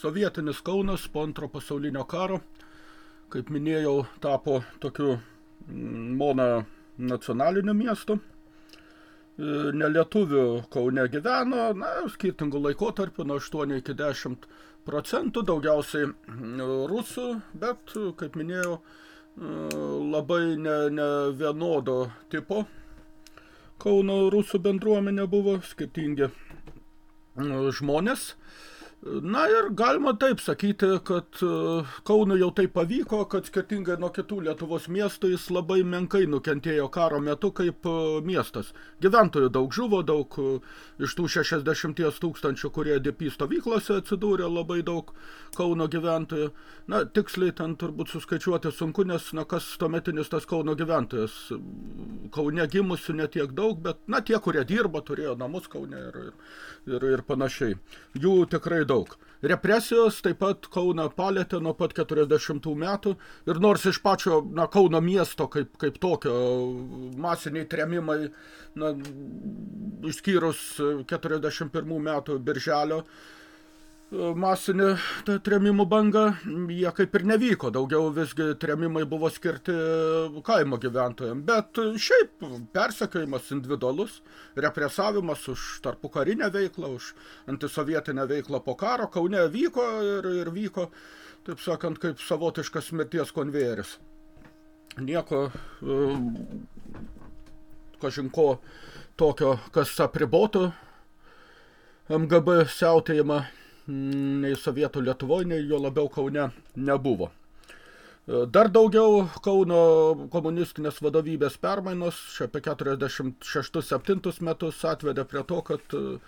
sovietinis Kaunas po antro pasaulinio karo, kaip minėjau, tapo tokiu mm, mona nacionaliniu miestu. E, nelietuvių Kaune gyveno, na, skirtingų laikotarpių, nuo 8 iki 10 procentų, daugiausiai mm, rusų, bet, kaip minėjau, e, labai ne, ne vienodo tipo Kauno rusų bendruomenė buvo, skirtingi mm, žmonės. Na ir galima taip sakyti, kad e, Kaunui jau tai pavyko, kad skirtingai nuo kitų Lietuvos miestų jis labai menkai nukentėjo karo metu kaip e, miestas. Gyventojų daug žuvo, daug e, iš tų 60 tūkstančių, kurie DP stovyklose atsidūrė, labai daug Kauno gyventojų. Na, tiksliai ten turbūt suskaičiuoti sunku, nes na, kas tuometinis tas Kauno gyventojas. Kaune gimusių netiek daug, bet na, tie, kurie dirbo, turėjo namus Kaune ir, ir, ir panašiai. Jų tikrai daug. Represijos taip pat Kauną palėtė nuo pat 40 metų ir nors iš pačio na, Kauno miesto kaip, kaip tokio masiniai tremimai, na, išskyrus 41 metų birželio, masinė tremimų banga, jie kaip ir nevyko, daugiau visgi tremimai buvo skirti kaimo gyventojams, bet šiaip persekiojimas individualus, represavimas už tarpukarinę veiklą, už antisovietinę veiklą po karo, Kaune vyko ir, ir vyko, taip sakant, kaip savotiškas mirties konvejeris. Nieko, kažinko tokio, kas apribotų MGB siautėjimą nei Sovietų Lietuvoje, nei jo labiau Kaune nebuvo. Dar daugiau Kauno komunistinės vadovybės permainos, čia apie 46-7 metus atvedė prie to, kad e,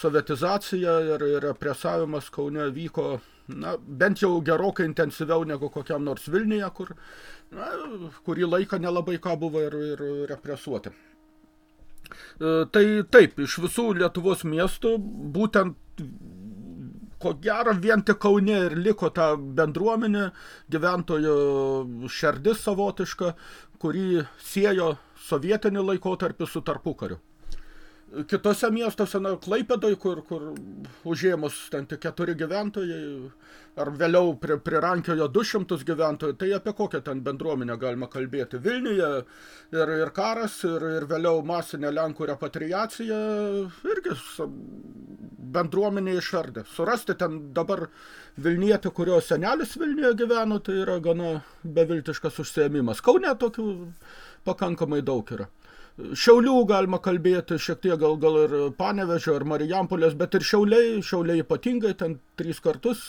sovietizacija ir represavimas Kaune vyko na, bent jau gerokai intensyviau negu kokiam nors Vilniuje, kur na, kurį laiką nelabai ką buvo ir, ir represuoti. E, tai taip, iš visų Lietuvos miestų būtent ko gero vien tik Kaune ir liko ta bendruomenė, gyventojų šerdis savotiška, kurį siejo sovietinį laikotarpį su tarpukariu kitose miestuose, na, Klaipėdoj, kur, kur užėmus ten tik keturi gyventojai, ar vėliau pri, prirankiojo 200 gyventojų, tai apie kokią ten bendruomenę galima kalbėti. Vilniuje ir, ir karas, ir, ir vėliau masinė Lenkų repatriacija, irgi bendruomenė išardė. Surasti ten dabar Vilnietį, kurio senelis Vilniuje gyveno, tai yra gana beviltiškas užsiėmimas. Kaune tokių pakankamai daug yra. Šiaulių galima kalbėti, šiek tiek gal, gal ir Panevežio ar Marijampolės, bet ir Šiauliai, Šiauliai ypatingai, ten trys kartus,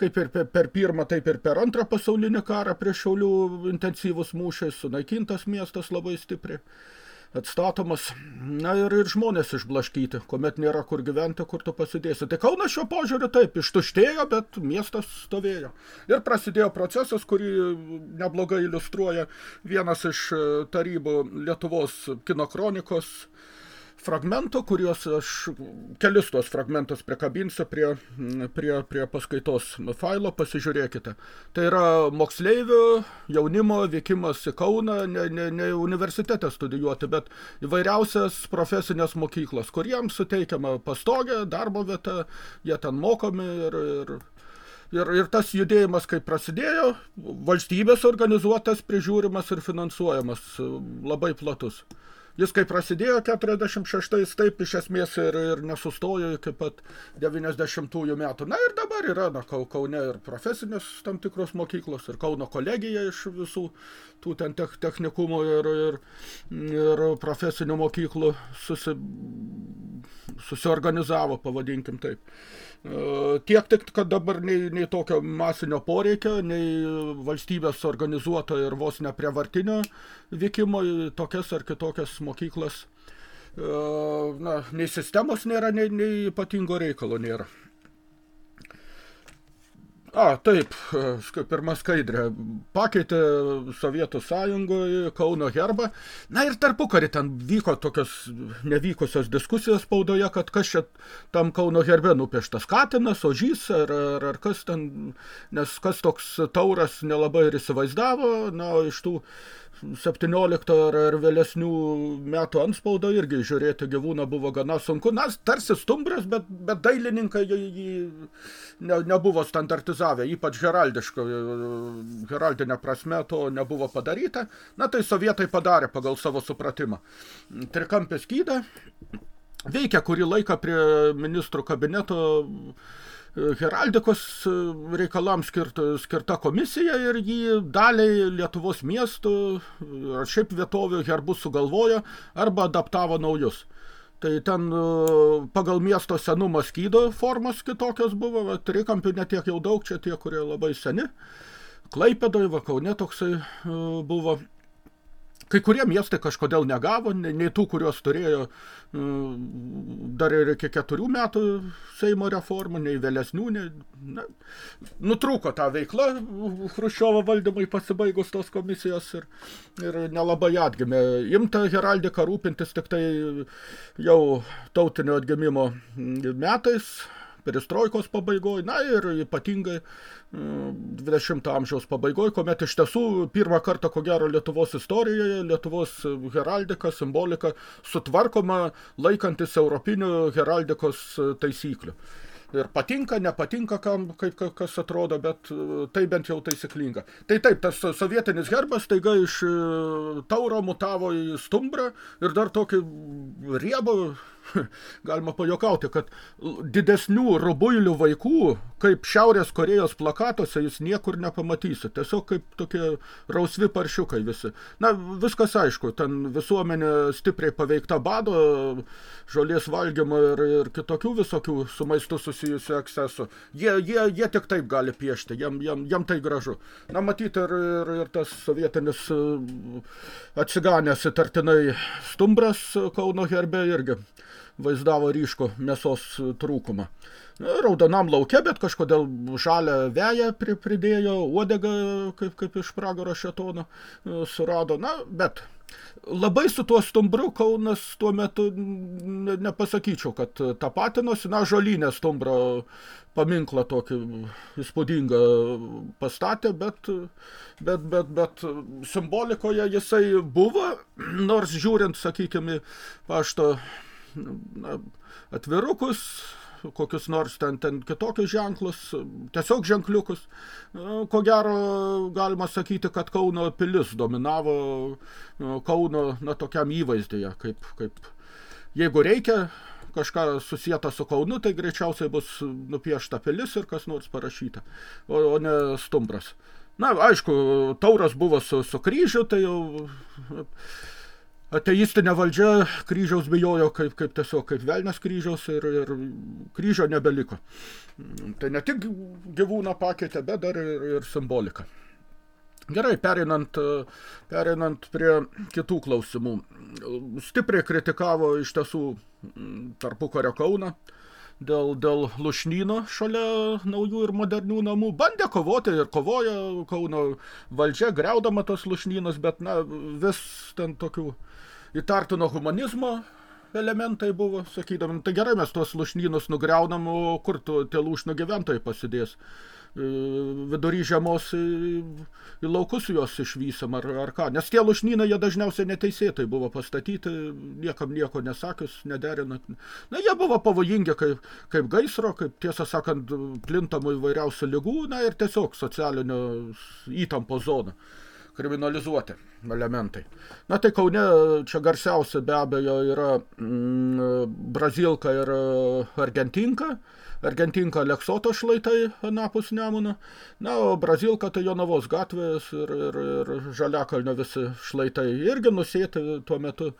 kaip ir per, per pirmą, taip ir per antrą pasaulinį karą prie Šiaulių intensyvus mūšiai, sunaikintas miestas labai stipriai atstatomas, na ir, ir žmonės išblaškyti, kuomet nėra kur gyventi, kur tu pasidėsi. Tai Kaunas šio požiūriu taip, ištuštėjo, bet miestas stovėjo. Ir prasidėjo procesas, kurį neblogai iliustruoja vienas iš tarybų Lietuvos kino kronikos fragmentų, kuriuos aš kelis tuos fragmentus prikabinsiu prie, prie, prie paskaitos failo, pasižiūrėkite. Tai yra moksleivių jaunimo vykimas į Kauną, ne, ne, ne universitete studijuoti, bet įvairiausias profesinės mokyklos, kuriems suteikiama pastogė, darbo vieta, jie ten mokomi ir, ir Ir, ir tas judėjimas, kai prasidėjo, valstybės organizuotas, prižiūrimas ir finansuojamas, labai platus. Jis kai prasidėjo 46-ais, taip iš esmės ir, ir nesustojo iki pat 90-ųjų metų. Na ir dabar yra na, Kaune ir profesinės tam tikros mokyklos, ir Kauno kolegija iš visų tų ten technikumų ir, ir, ir profesinių mokyklų susi, susiorganizavo, pavadinkim taip. E, tiek tik, kad dabar nei, nei tokio masinio poreikio, nei valstybės organizuoto ir vos neprievartinio vykimo į tokias ar kitokias mokyklas, e, na, nei sistemos nėra, nei, nei ypatingo reikalo nėra. A, taip, kaip pirma skaidrė, pakeitė Sovietų sąjungoje Kauno herbą. Na ir tarpukarį ten vyko tokios nevykusios diskusijos spaudoje, kad kas čia tam Kauno herbe nupieštas katinas, ožys ar, ar, ar kas ten, nes kas toks tauras nelabai ir įsivaizdavo, na, iš tų 17 ar, ar vėlesnių metų anspaudą irgi žiūrėti gyvūną buvo gana sunku. Na, tarsi stumbras, bet, bet dailininkai jį, jį ne, nebuvo standartizavę, ypač heraldiško, heraldinė prasme to nebuvo padaryta. Na, tai sovietai padarė pagal savo supratimą. Trikampės skydą veikia kurį laiką prie ministrų kabineto heraldikos e, reikalams skirta, skirta komisija ir jį daliai Lietuvos miestų ar šiaip vietovių herbus sugalvojo arba adaptavo naujus. Tai ten e, pagal miesto senumą skydo formos kitokios buvo, trikampių netiek jau daug, čia tie, kurie labai seni. Klaipėdoj, Vakaune toksai e, buvo. Kai kurie miestai kažkodėl negavo, nei tų, kuriuos turėjo dar ir iki keturių metų Seimo reformų, nei vėlesnių, nei, na, nutrūko tą veiklą Hruščiovo valdymai pasibaigus tos komisijos ir, ir nelabai atgimė. Imta heraldika rūpintis tik tai jau tautinio atgimimo metais, perestroikos pabaigoj, na ir ypatingai 20 mm, amžiaus pabaigoj, kuomet iš tiesų pirmą kartą, ko gero, Lietuvos istorijoje, Lietuvos heraldika, simbolika sutvarkoma laikantis europinių heraldikos taisyklių. Ir patinka, nepatinka, kam, kaip kas atrodo, bet tai bent jau taisyklinga. Tai taip, tas sovietinis herbas taiga iš tauro mutavo į stumbrą ir dar tokį riebą galima pajokauti, kad didesnių rubuilių vaikų, kaip Šiaurės Korejos plakatuose, jūs niekur nepamatysit. Tiesiog kaip tokie rausvi paršiukai visi. Na, viskas aišku, ten visuomenė stipriai paveikta bado, žolės valgymo ir, ir kitokių visokių su maistu susijusių ekscesų. Jie, jie, jie tik taip gali piešti, jam, jam, jam tai gražu. Na, matyti ir, ir, ir tas sovietinis atsiganęs įtartinai stumbras Kauno herbe irgi vaizdavo ryško mėsos trūkumą. Raudonam lauke, bet kažkodėl žalę veją pridėjo, uodegą kaip, kaip iš pragaro šetono e, surado. Na, bet labai su tuo stumbru Kaunas tuo metu ne, nepasakyčiau, kad tapatinosi. Na, žolinė stumbro paminklą tokį įspūdingą pastatė, bet, bet, bet, bet simbolikoje jisai buvo, nors žiūrint, sakykime, pašto na, atvirukus, kokius nors ten, ten kitokius ženklus, tiesiog ženkliukus. Ko gero, galima sakyti, kad Kauno pilis dominavo Kauno na, tokiam įvaizdyje, kaip, kaip jeigu reikia kažką susijęta su Kaunu, tai greičiausiai bus nupiešta pilis ir kas nors parašyta, o, o ne stumbras. Na, aišku, tauras buvo su, su kryžiu, tai jau ateistinė valdžia kryžiaus bijojo kaip, kaip tiesiog kaip velnės kryžiaus ir, ir kryžio nebeliko. Tai ne tik gyvūną pakeitė, bet dar ir, ir simbolika. Gerai, perinant, perinant prie kitų klausimų. Stipriai kritikavo iš tiesų tarpukario Kauną dėl, dėl lušnyno šalia naujų ir modernių namų. Bandė kovoti ir kovojo Kauno valdžia, greudama tos lušnynus, bet na, vis ten tokių įtartino humanizmo elementai buvo, sakydami, tai gerai mes tuos lušnynus nugriaunam, o kur tu tie lūšnų gyventojai pasidės? E, vidury žiemos į, į laukus juos išvysim ar, ar ką. Nes tie lušnynai jie dažniausiai neteisėtai buvo pastatyti, niekam nieko nesakius, nederinant. Na, jie buvo pavojingi kaip, kaip gaisro, kaip tiesą sakant, plintamų įvairiausių lygų, na ir tiesiog socialinio įtampo zona kriminalizuoti elementai. Na tai Kaune čia garsiausia be abejo yra mm, Brazilka ir Argentinka. Argentinka Leksoto šlaitai anapus Nemuno. Na, o Brazilka tai Jonavos gatvės ir, ir, ir Žaliakalnio visi šlaitai irgi nusėti tuo metu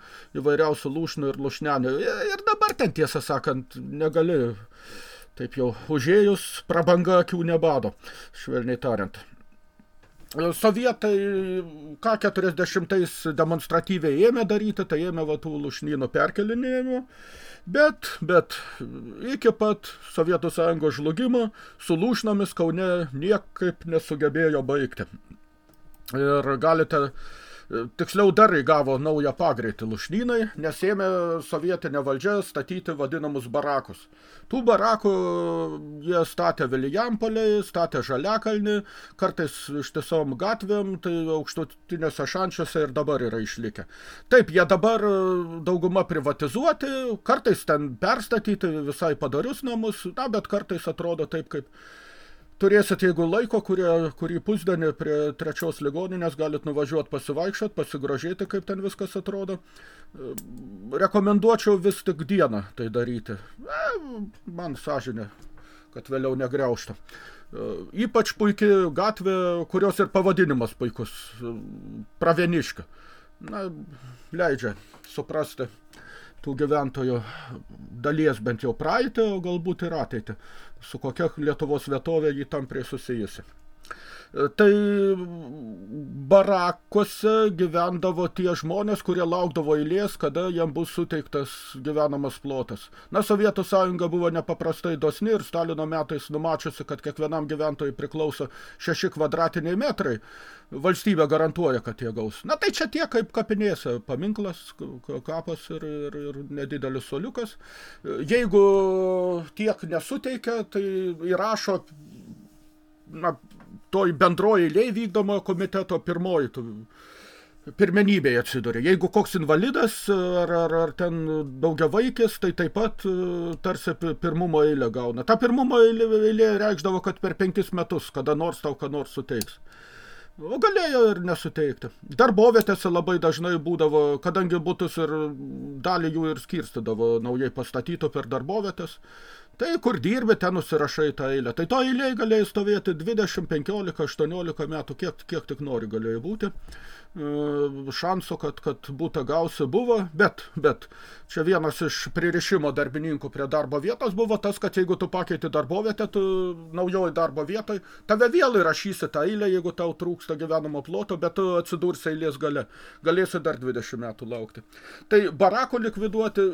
įvairiausių lūšnų ir lušnenių. Ir dabar ten tiesą sakant negali taip jau užėjus prabanga akių nebado, švelniai tariant. Sovietai, ką 40-ais demonstratyviai ėmė daryti, tai ėmė va tų lušnynų perkelinėjimų, bet, bet iki pat Sovietų Sąjungos žlugimo su lūšnomis Kaune niekaip nesugebėjo baigti. Ir galite Tiksliau dar įgavo naują pagreitį lušnynai, nes ėmė sovietinė valdžia statyti vadinamus barakus. Tų barakų jie statė Vilijampolei, statė Žaliakalnį, kartais ištisom gatvėm, tai aukštutinėse šančiuose ir dabar yra išlikę. Taip, jie dabar dauguma privatizuoti, kartais ten perstatyti visai padarius namus, na, bet kartais atrodo taip, kaip turėsit, jeigu laiko, kurie, kurį pusdienį prie trečios ligoninės galit nuvažiuoti pasivaikščiot, pasigrožėti, kaip ten viskas atrodo. Rekomenduočiau vis tik dieną tai daryti. E, man sąžinė, kad vėliau negriaušta. E, ypač puikiai gatvė, kurios ir pavadinimas puikus. Pravieniška. Na, leidžia suprasti tų gyventojų dalies bent jau praeitį, o galbūt ir ateitį, su kokia Lietuvos vietovė jį tampriai susijusi. Tai barakuose gyvendavo tie žmonės, kurie laukdavo eilės, kada jam bus suteiktas gyvenamas plotas. Na, Sovietų sąjunga buvo nepaprastai dosni ir Stalino metais numačiusi, kad kiekvienam gyventojui priklauso šeši kvadratiniai metrai. Valstybė garantuoja, kad jie gaus. Na, tai čia tiek kaip kapinėse, paminklas, kapas ir, ir, ir nedidelis soliukas. Jeigu tiek nesuteikia, tai įrašo na, toj bendroji eilėj vykdomojo komiteto pirmoji tu, pirmenybėje atsiduria. Jeigu koks invalidas ar, ar, ar ten daugiavaikis, tai taip pat e, tarsi pirmumo eilę gauna. Ta pirmumo eilė, eilė reikšdavo, kad per penkis metus kada nors tau ką nors suteiks. O galėjo ir nesuteikti. Darbovietėse labai dažnai būdavo, kadangi būtus ir dalį jų ir skirstydavo naujai pastatytų per darbovietės, Tai kur dirbi, ten nusirašai tą eilę. Tai to eilėje galėjai stovėti 20, 15, 18 metų, kiek, kiek tik nori galėjai būti. E, šansų, kad, kad būtų gausi buvo, bet, bet čia vienas iš pririšimo darbininkų prie darbo vietos buvo tas, kad jeigu tu pakeiti darbovietę, tu naujoji darbo vietoj, tave vėl įrašysi tą eilę, jeigu tau trūksta gyvenamo ploto, bet tu atsidursi eilės gale. Galėsi dar 20 metų laukti. Tai barako likviduoti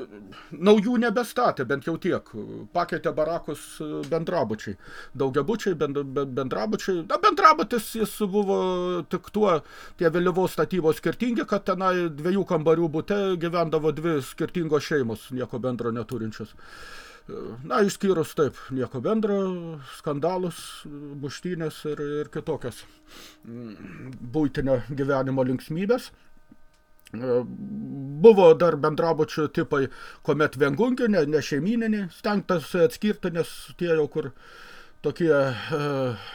naujų nebestatė, bent jau tiek. Pakeitė barakus bendrabučiai. Daugiabučiai, bendrabučiai. Na, bendrabutis jis buvo tik tuo, tie vėliavos buvo statybos skirtingi, kad tenai dviejų kambarių bute gyvendavo dvi skirtingos šeimos, nieko bendro neturinčios. Na, išskyrus taip, nieko bendro, skandalus, muštynės ir, ir kitokias mm, būtinio gyvenimo linksmybės. Buvo dar bendrabučių tipai, kuomet vengungi, ne, ne šeimininiai, stengtasi atskirti, nes tie jau kur tokie uh,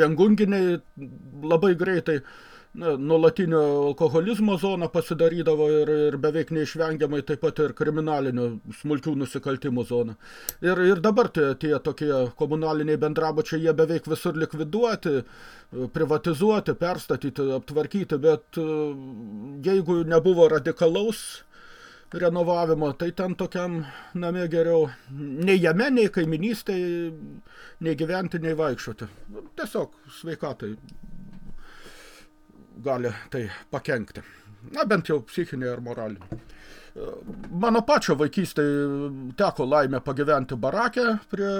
vengunginiai labai greitai na, nuolatinio alkoholizmo zona pasidarydavo ir, ir beveik neišvengiamai taip pat ir kriminalinių smulkių nusikaltimų zona. Ir, ir dabar tie, tie tokie komunaliniai bendrabučiai, jie beveik visur likviduoti, privatizuoti, perstatyti, aptvarkyti, bet e, jeigu nebuvo radikalaus renovavimo, tai ten tokiam name geriau nei jame, nei kaiminystėje, nei gyventi, nei vaikščioti. Tiesiog sveikatai gali tai pakenkti. Na, bent jau psichinė ir moralinė. Mano pačio vaikystėje teko laimę pagyventi barakę prie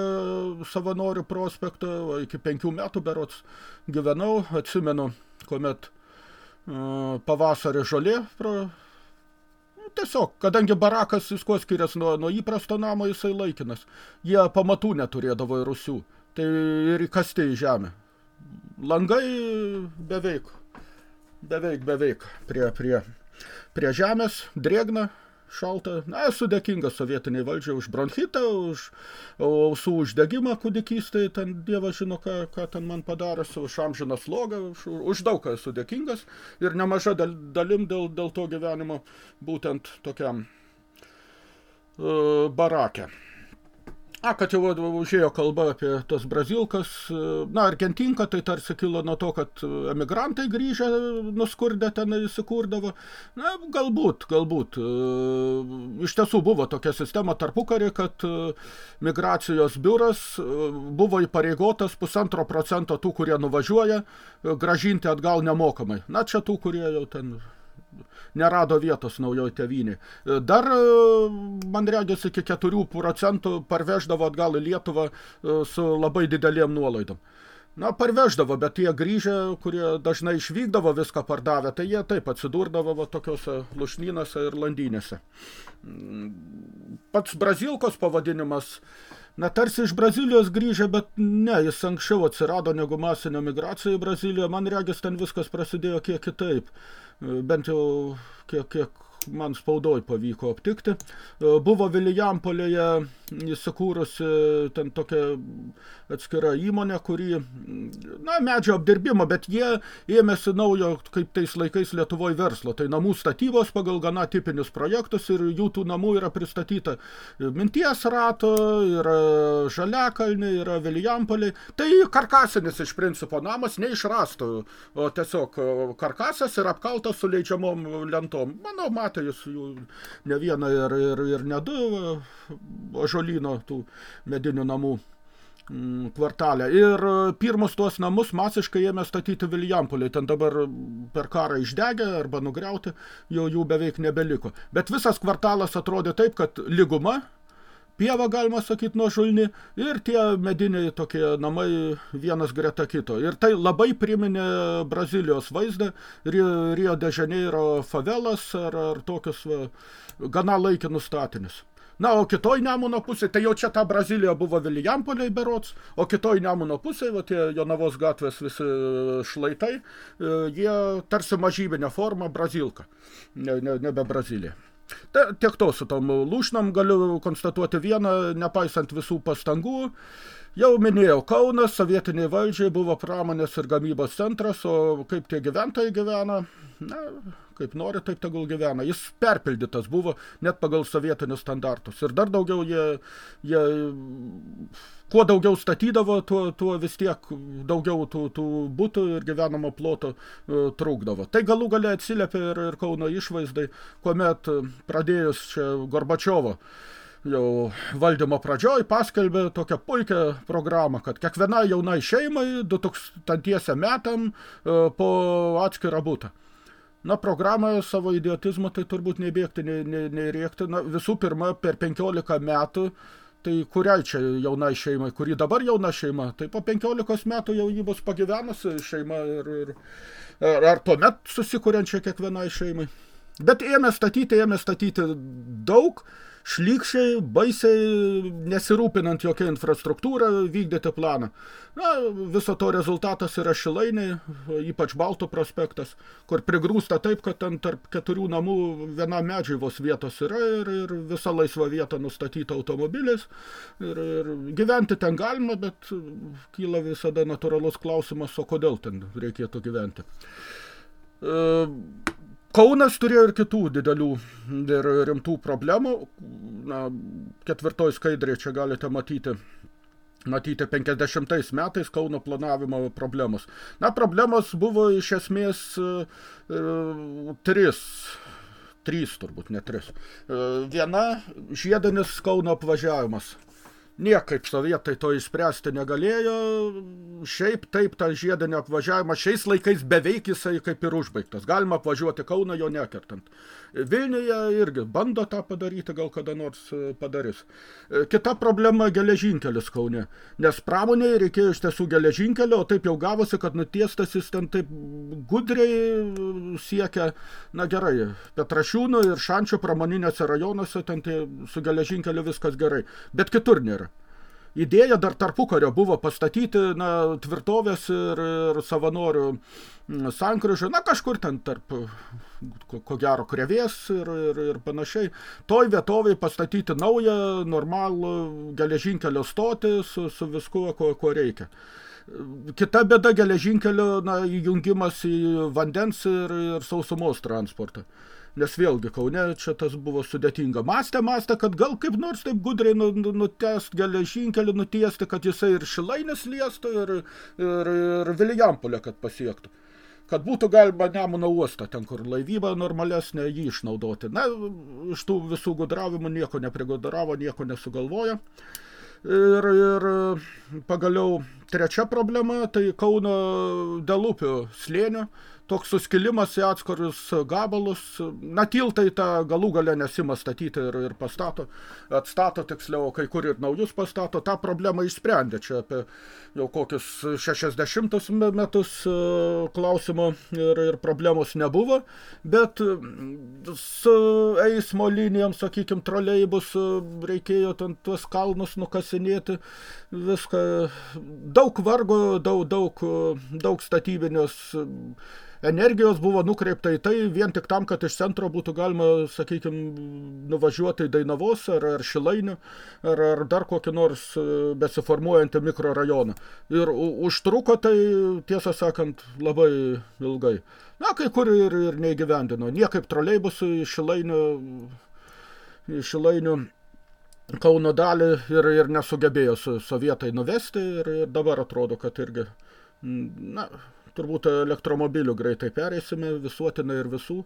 savanorių prospekto, iki penkių metų berots gyvenau, atsimenu, kuomet uh, pavasarį žolė pro... Tiesiog, kadangi barakas jis kuo skiriasi nuo, nuo įprasto namo, jisai laikinas. Jie pamatų neturėdavo ir rusių. Tai ir įkasti į žemę. Langai beveik beveik, beveik prie, prie, prie žemės, drėgna, šalta. Na, esu dėkingas sovietiniai valdžiai už bronchitą, už ausų uždegimą kūdikystėje, ten dievas žino, ką, ką ten man padaręs, už amžiną slogą, už, už daug ką esu dėkingas ir nemaža dal, dalim dėl, dėl to gyvenimo būtent tokiam uh, barake. A, kad jau užėjo kalba apie tas brazilkas, na, Argentinka, tai tarsi kilo nuo to, kad emigrantai grįžę nuskurdę ten įsikurdavo. Na, galbūt, galbūt. Iš tiesų buvo tokia sistema tarpukarį, kad migracijos biuras buvo įpareigotas pusantro procento tų, kurie nuvažiuoja, gražinti atgal nemokamai. Na, čia tų, kurie jau ten nerado vietos naujoj tėvynėj. Dar, man regis, iki 4 procentų parveždavo atgal į Lietuvą e, su labai didelėm nuolaidom. Na, parveždavo, bet tie grįžę, kurie dažnai išvykdavo viską pardavę, tai jie taip atsidurdavo va, tokiuose lušnynose ir landynėse. Pats Brazilkos pavadinimas, na, tarsi iš Brazilijos grįžę, bet ne, jis anksčiau atsirado negu masinė migracija į Braziliją. Man regis, ten viskas prasidėjo kiek kitaip. Bent jau kiek, kiek man spaudoj pavyko aptikti. E, buvo Vilijampolėje įsikūrusi ten tokia atskira įmonė, kuri, na, medžio apdirbimo, bet jie ėmėsi naujo, kaip tais laikais Lietuvoje verslo. Tai namų statybos pagal gana tipinius projektus ir jų tų namų yra pristatyta minties rato, yra žaliakalnė, yra Vilijampolė. Tai karkasinis iš principo namas neišrastų, o tiesiog karkasas ir apkaltas su leidžiamom lentom. Manau, atvejus jų ne vieną ir, ir, ir ne du žolyno tų medinių namų mm, kvartalę. Ir pirmus tuos namus masiškai ėmė statyti Viljampolį. Ten dabar per karą išdegė arba nugriauti, jau jų beveik nebeliko. Bet visas kvartalas atrodė taip, kad lyguma pieva, galima sakyti, nuo žulni, ir tie mediniai tokie namai vienas greta kito. Ir tai labai priminė Brazilijos vaizdą, Rio de Janeiro favelas ar, ar tokius va, gana laikinus statinius. Na, o kitoj Nemuno pusė, tai jau čia ta Brazilija buvo Vilijampoliai berots, o kitoj Nemuno pusė, va tie Jonavos gatvės visi šlaitai, e, jie tarsi mažybinė forma Brazilka, ne, ne, nebe Brazilija. Ta, tiek to su tom lūšnam galiu konstatuoti vieną, nepaisant visų pastangų. Jau minėjau, Kaunas sovietiniai valdžiai buvo pramonės ir gamybos centras, o kaip tie gyventojai gyvena, na, kaip nori, taip tegul gyvena. Jis perpildytas buvo net pagal sovietinius standartus. Ir dar daugiau jie, jie kuo daugiau statydavo, tuo, tuo vis tiek daugiau tų, tų būtų ir gyvenamo ploto uh, trūkdavo. Tai galų galia atsiliepia ir, ir Kauno išvaizdai, kuomet pradėjus Gorbačiovo jau valdymo pradžioj paskelbė tokią puikią programą, kad kiekviena jaunai šeimai 2000 metam uh, po atskirą būtą. Na, programą savo idiotizmą tai turbūt nei bėgti, nei, nei, nei rėkti. Na, visų pirma, per 15 metų uh, Tai kuriai čia jaunai šeimai, kuri dabar jauna šeima, tai po 15 metų jau jį bus pagyvenusi šeima ir, ir ar, ar tuomet susikuriančia kiekvienai šeimai. Bet ėmė statyti, ėmė statyti daug, šlykščiai, baisiai nesirūpinant jokia infrastruktūra vykdyti planą. Na, viso to rezultatas yra šilainiai, ypač Balto prospektas, kur prigrūsta taip, kad ten tarp keturių namų viena medžiai vos vietos yra ir, ir visa laisva vieta nustatyta automobiliais. Ir, ir gyventi ten galima, bet kyla visada natūralus klausimas, o kodėl ten reikėtų gyventi. Uh, Kaunas turėjo ir kitų didelių ir rimtų problemų. Na, ketvirtoj skaidrė čia galite matyti matyti 50 metais Kauno planavimo problemos. Na, problemos buvo iš esmės e, e, tris, trys turbūt, ne tris. E, viena žiedanis Kauno apvažiavimas niekaip sovietai to išspręsti negalėjo. Šiaip taip tą žiedinį apvažiavimą šiais laikais beveik jisai kaip ir užbaigtas. Galima apvažiuoti Kauną jo nekertant. Vilniuje irgi bando tą padaryti, gal kada nors e, padarys. E, kita problema – geležinkelis Kaune. Nes pramonėje reikėjo iš tiesų geležinkelio, o taip jau gavosi, kad nutiestas jis ten taip gudriai e, siekia, na gerai, Petrašiūnų ir Šančio pramoninėse rajonuose ten tai su geležinkeliu viskas gerai. Bet kitur nėra idėja dar tarpukario buvo pastatyti na, tvirtovės ir, ir savanorių mm, sankryžą, na kažkur ten tarp, ko, gero, krevės ir, ir, ir panašiai. Toj vietovai pastatyti naują, normalų geležinkelio stotį su, su viskuo, ko, ko reikia. Kita bėda geležinkelio na, įjungimas į vandens ir, ir sausumos transportą nes vėlgi Kaune čia tas buvo sudėtinga. Mąstė, mąstė, kad gal kaip nors taip gudriai nu, nu, nutest geležinkelį, nutiesti, kad jisai ir Šilainis liestų, ir, ir, ir Vilijampolė, kad pasiektų. Kad būtų galima Nemuno uostą, ten kur laivyba normalesnė, jį išnaudoti. Na, iš tų visų gudravimų nieko neprigudravo, nieko nesugalvojo. Ir, ir pagaliau trečia problema, tai Kauno Delupių slėnio toks suskilimas į atskarius gabalus. Na, tiltai tą galų galę nesima statyti ir, ir pastato, atstato tiksliau, kai kur ir naujus pastato. Ta problema išsprendė čia apie jau kokius 60 metus e, klausimo ir, ir problemos nebuvo, bet su eismo linijom, sakykime, troleibus reikėjo ten tuos kalnus nukasinėti, viską, daug vargo, daug, daug, daug statybinės energijos buvo nukreipta į tai vien tik tam, kad iš centro būtų galima, sakykime, nuvažiuoti į Dainavos ar, ar Šilainių ar, ar dar kokį nors e, besiformuojantį mikrorajoną. Ir užtruko tai, tiesą sakant, labai ilgai. Na, kai kur ir, ir neįgyvendino. Niekaip troleibusų iš Šilainių, iš Šilainių Kauno dalį ir, ir nesugebėjo su sovietai nuvesti ir, ir dabar atrodo, kad irgi, na, turbūt elektromobilių greitai pereisime visuotinai ir visų,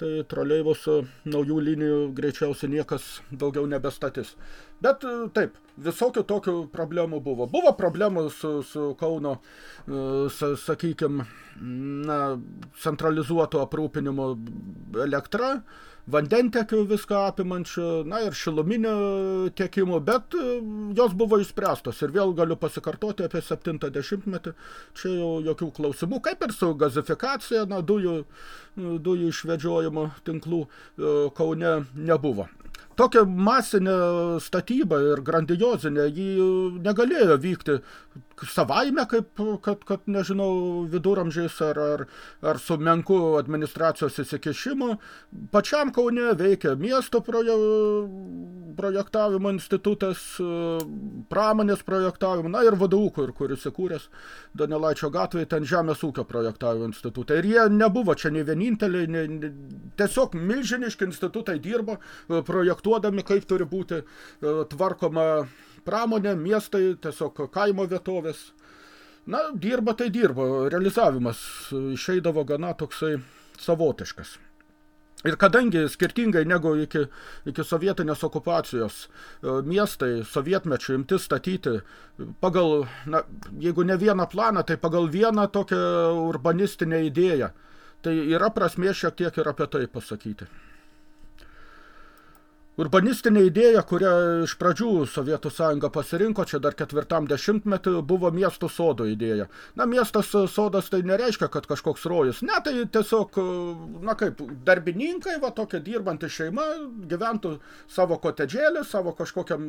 tai troleibusų naujų linijų greičiausiai niekas daugiau nebestatys. Bet taip, visokių tokių problemų buvo. Buvo problemų su, su Kauno, e, sakykime, na, centralizuoto aprūpinimo elektra, vandentekių viską apimančių, na ir šiluminio tiekimų, bet e, jos buvo išspręstos. Ir vėl galiu pasikartoti apie 70-metį, čia jau jokių klausimų, kaip ir su gazifikacija, na, dujų, dujų išvedžiojimo tinklų e, Kaune nebuvo tokia masinė statyba ir grandiozinė, ji negalėjo vykti savaime, kaip, kad, kad nežinau, viduramžiais ar, ar, ar su menku administracijos įsikišimu. Pačiam Kaune veikia miesto proje, projektavimo institutas, pramonės projektavimo, na ir VDU, kur, kur įsikūręs Donelaičio gatvėje, ten žemės ūkio projektavimo institutai. Ir jie nebuvo čia nei vieninteliai, nei, tiesiog milžiniški institutai dirbo, projektuodami, kaip turi būti tvarkoma pramonė, miestai, tiesiog kaimo vietovės. Na, dirba tai dirba, realizavimas išeidavo gana toksai savotiškas. Ir kadangi skirtingai negu iki, iki sovietinės okupacijos e, miestai sovietmečių imti statyti pagal, na, jeigu ne vieną planą, tai pagal vieną tokią urbanistinę idėją, tai yra prasmė šiek tiek ir apie tai pasakyti. Urbanistinė idėja, kurią iš pradžių Sovietų sąjunga pasirinko, čia dar ketvirtam dešimtmetį, buvo miestų sodo idėja. Na, miestas sodas tai nereiškia, kad kažkoks rojus. Ne, tai tiesiog, na kaip, darbininkai, va tokia dirbanti šeima, gyventų savo kotedžėlį, savo kažkokiam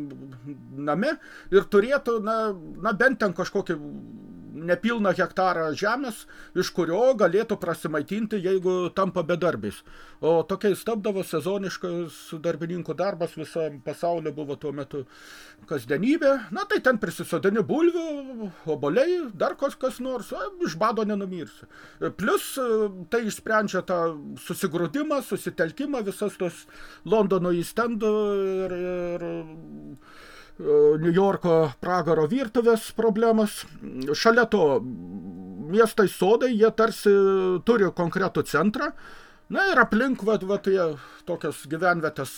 name ir turėtų, na, na bent ten kažkokį nepilną hektarą žemės, iš kurio galėtų prasimaitinti, jeigu tampa bedarbiais. O tokiais tapdavo sezoniškas darbininkų darbas visam pasaulyje buvo tuo metu kasdienybė. Na tai ten prisisodini bulvių, oboliai, dar kas, kas nors, o, iš bado nenumirsi. Plus tai išsprendžia tą susigrūdimą, susitelkimą, visas tos Londono įstendų ir, ir New Yorko pragaro virtuvės problemas. Šalia to miestai sodai, jie tarsi turi konkretų centrą, Na ir aplink, vat, vat, jie tokios gyvenvietės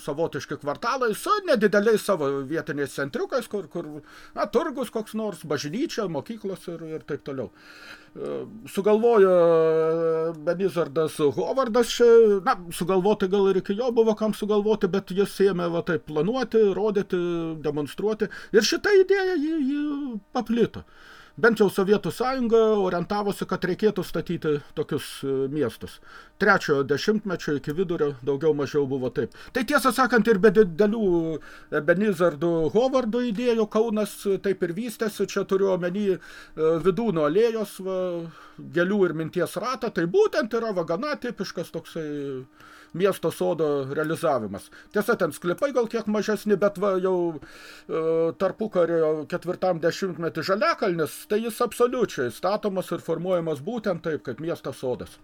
savotiški kvartalai su nedideliais savo vietiniais centriukais, kur, kur na, turgus koks nors, bažnyčia, mokyklos ir, ir taip toliau. Sugalvojo Benizardas Hovardas, na, sugalvoti gal ir iki jo buvo kam sugalvoti, bet jis ėmė va taip planuoti, rodyti, demonstruoti ir šitą idėją jį, jį paplito bent jau Sovietų sąjunga orientavosi, kad reikėtų statyti tokius e, miestus. Trečiojo dešimtmečio iki vidurio daugiau mažiau buvo taip. Tai tiesą sakant ir be didelių Benizardų Hovardo idėjų Kaunas taip ir vystėsi, čia turiu omeny e, vidūno alėjos va, gėlių ir minties ratą, tai būtent yra va gana tipiškas toksai miesto sodo realizavimas. Tiesa, ten sklipai gal kiek mažesni, bet va jau e, tarpukario ketvirtam dešimtmetį žaliakalnis, tai jis absoliučiai statomas ir formuojamas būtent taip, kaip miesto sodas.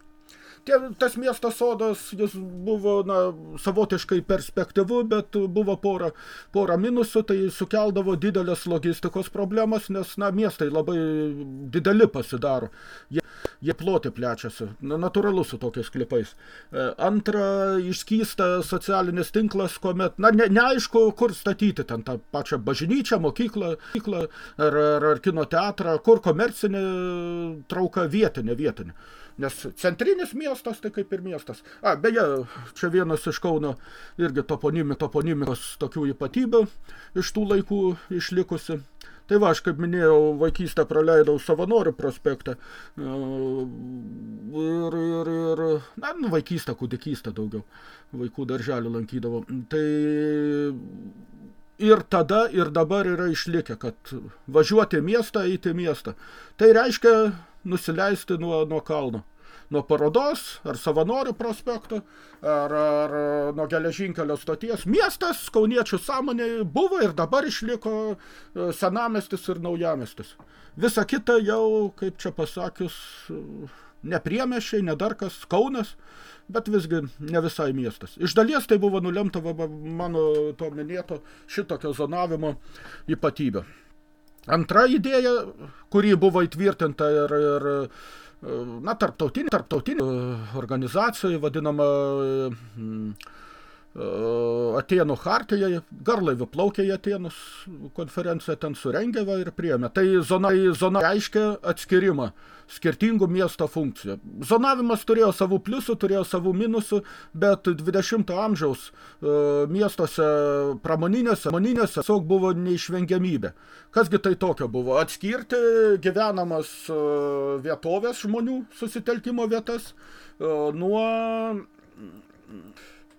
Tie, tas miesto sodas, jis buvo na, savotiškai perspektyvu, bet buvo pora, pora minusų, tai sukeldavo didelės logistikos problemas, nes na, miestai labai dideli pasidaro. Jie jie ploti plečiasi. Na, natūralu su tokiais klipais. E, antra, išskysta socialinis tinklas, kuomet, na, ne, neaišku, kur statyti ten tą pačią bažnyčią, mokyklą, mokyklą ar, ar, ar kino teatrą, kur komercinė trauka vietinė, vietinė. Nes centrinis miestas, tai kaip ir miestas. A, beje, čia vienas iš Kauno irgi toponimi, toponimikos tokių ypatybių iš tų laikų išlikusi. Tai va, aš kaip minėjau, vaikystę praleidau savanorių prospektą. Ir, ir, ir na, nu, vaikystę, kūdikystę daugiau. Vaikų darželį lankydavo. Tai ir tada, ir dabar yra išlikę, kad važiuoti į miestą, eiti į miestą. Tai reiškia nusileisti nuo, nuo kalno nuo parodos, ar savanorių prospekto, ar, ar nuo geležinkelio stoties. Miestas kauniečių sąmonėje buvo ir dabar išliko e, senamestis ir naujamestis. Visa kita jau, kaip čia pasakius, ne priemešiai, ne dar kas, Kaunas, bet visgi ne visai miestas. Iš dalies tai buvo nulemta mano to minėto šitokio zonavimo ypatybė. Antra idėja, kuri buvo įtvirtinta ir, ir na, tarptautinė, tarptautinė organizacija, vadinama Atėnų hartijoje, garlaivių plaukė į Atėnus konferenciją, ten surengė va, ir priėmė. Tai zona, zona reiškia atskirimą, skirtingų miesto funkcijų. Zonavimas turėjo savų pliusų, turėjo savų minusų, bet 20 amžiaus e, miestuose pramoninėse, pramoninėse tiesiog buvo neišvengiamybė. Kasgi tai tokio buvo? Atskirti gyvenamas e, vietovės žmonių susitelkimo vietas e, nuo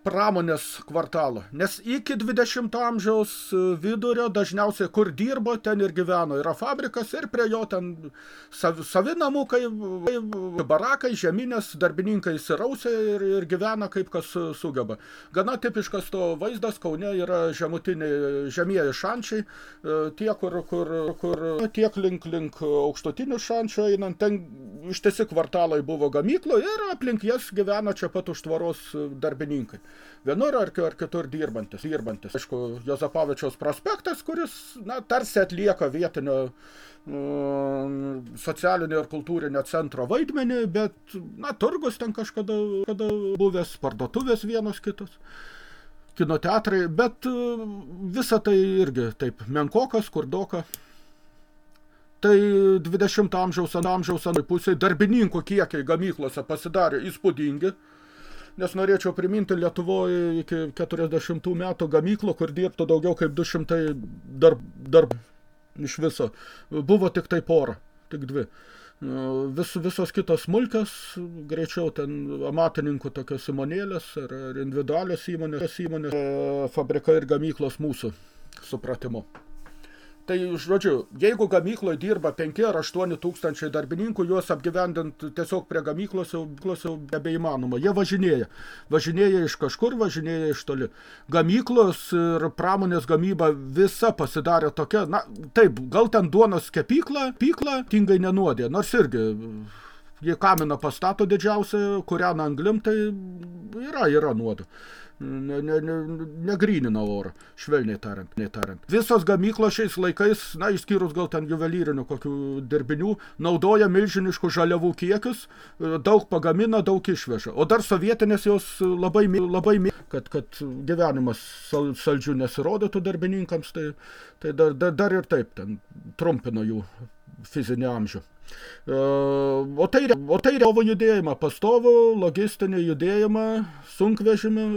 pramonės kvartalo. Nes iki 20 amžiaus vidurio dažniausiai kur dirbo, ten ir gyveno. Yra fabrikas ir prie jo ten sav, savi namukai, barakai, žeminės, darbininkai įsirausia ir, ir gyvena kaip kas sugeba. Gana tipiškas to vaizdas Kaune yra žemutiniai, žemieji šančiai, e, tie, kur, kur, kur tiek link, link aukštutinių šančių einant, ten ištesi kvartalai buvo gamyklo ir aplink jas gyvena čia pat už tvaros darbininkai vienur ar, ar kitur dirbantis, dirbantis. Aišku, Jozapavičiaus prospektas, kuris, na, tarsi atlieka vietinio mm, socialinio ir kultūrinio centro vaidmenį, bet, na, turgus ten kažkada kada buvęs, parduotuvės vienos kitos kinoteatrai, bet visa tai irgi taip menkokas, kurdoka. Tai 20 amžiaus amžiaus anai pusėje darbininkų kiekiai gamyklose pasidarė įspūdingi nes norėčiau priminti Lietuvoje iki 40 metų gamyklų, kur dirbtų daugiau kaip 200 darb, darb iš viso. Buvo tik tai pora, tik dvi. Vis, visos kitos smulkios, greičiau ten amatininkų tokios įmonėlės ar, ar individualios įmonės, įmonės, fabrikai ir gamyklos mūsų supratimu. Tai, žodžiu, jeigu gamykloje dirba 5 ar 8 tūkstančiai darbininkų, juos apgyvendint tiesiog prie gamyklos jau, jau nebeįmanoma. Jie važinėja. Važinėja iš kažkur, važinėja iš toli. Gamyklos ir pramonės gamyba visa pasidarė tokia, na, taip, gal ten duonos kepykla, pykla, tingai nenuodė, nors irgi jie kaminą pastato didžiausią, kurią anglim, tai yra, yra nuodų ne, ne, ne, negrynina oro, švelniai tariant, tariant. Visos gamyklos šiais laikais, na, išskyrus gal ten juvelyrinių kokių dirbinių, naudoja milžiniškų žaliavų kiekius, daug pagamina, daug išveža. O dar sovietinės jos labai, labai kad, kad gyvenimas sal, saldžių nesirodytų darbininkams, tai, tai dar, dar, dar ir taip ten trumpino jų fizinį amžių. E, o tai, o tai revo judėjimą, pastovų, logistinį judėjimą, sunkvežimį,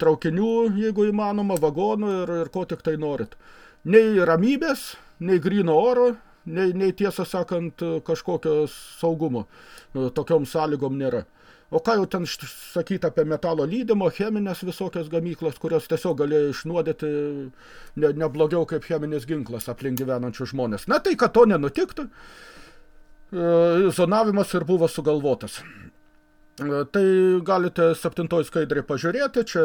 traukinių, jeigu įmanoma, vagonų ir, ir ko tik tai norit. Nei ramybės, nei grino oro, nei, nei tiesą sakant kažkokio saugumo e, tokiom sąlygom nėra. O ką jau ten sakyti apie metalo lydimo, cheminės visokios gamyklos, kurios tiesiog galėjo išnuodyti ne, ne blogiau kaip cheminis ginklas aplink gyvenančių žmonės. Na tai, kad to nenutiktų, e, zonavimas ir buvo sugalvotas. E, tai galite septintoj skaidrį pažiūrėti, čia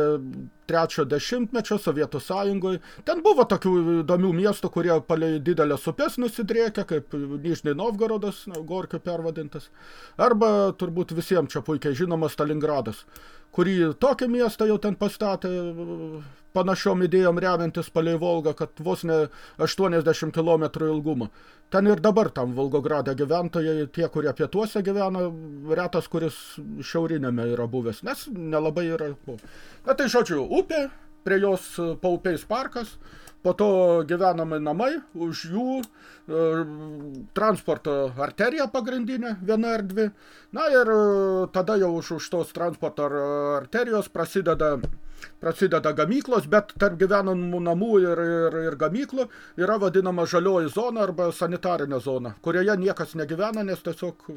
trečio dešimtmečio Sovietų sąjungoje. Ten buvo tokių įdomių miestų, kurie palei didelės upės nusidriekia, kaip Nižniai Novgorodas, Gorkio pervadintas. Arba turbūt visiems čia puikiai žinomas Stalingradas, kurį tokį miestą jau ten pastatė panašiom idėjom remiantis palei Volgą, kad vos ne 80 km ilgumo. Ten ir dabar tam Volgograde gyventojai, tie, kurie pietuose gyvena, retas, kuris šiaurinėme yra buvęs, nes nelabai yra. Na tai žodžiu, upė, prie jos paupiais parkas, po to gyvenamai namai, už jų e, transporto arterija pagrindinė, viena ar dvi. Na ir e, tada jau už, už tos transporto arterijos prasideda prasideda gamyklos, bet tarp gyvenamų namų ir, ir, ir gamyklų yra vadinama žalioji zona arba sanitarinė zona, kurioje niekas negyvena, nes tiesiog,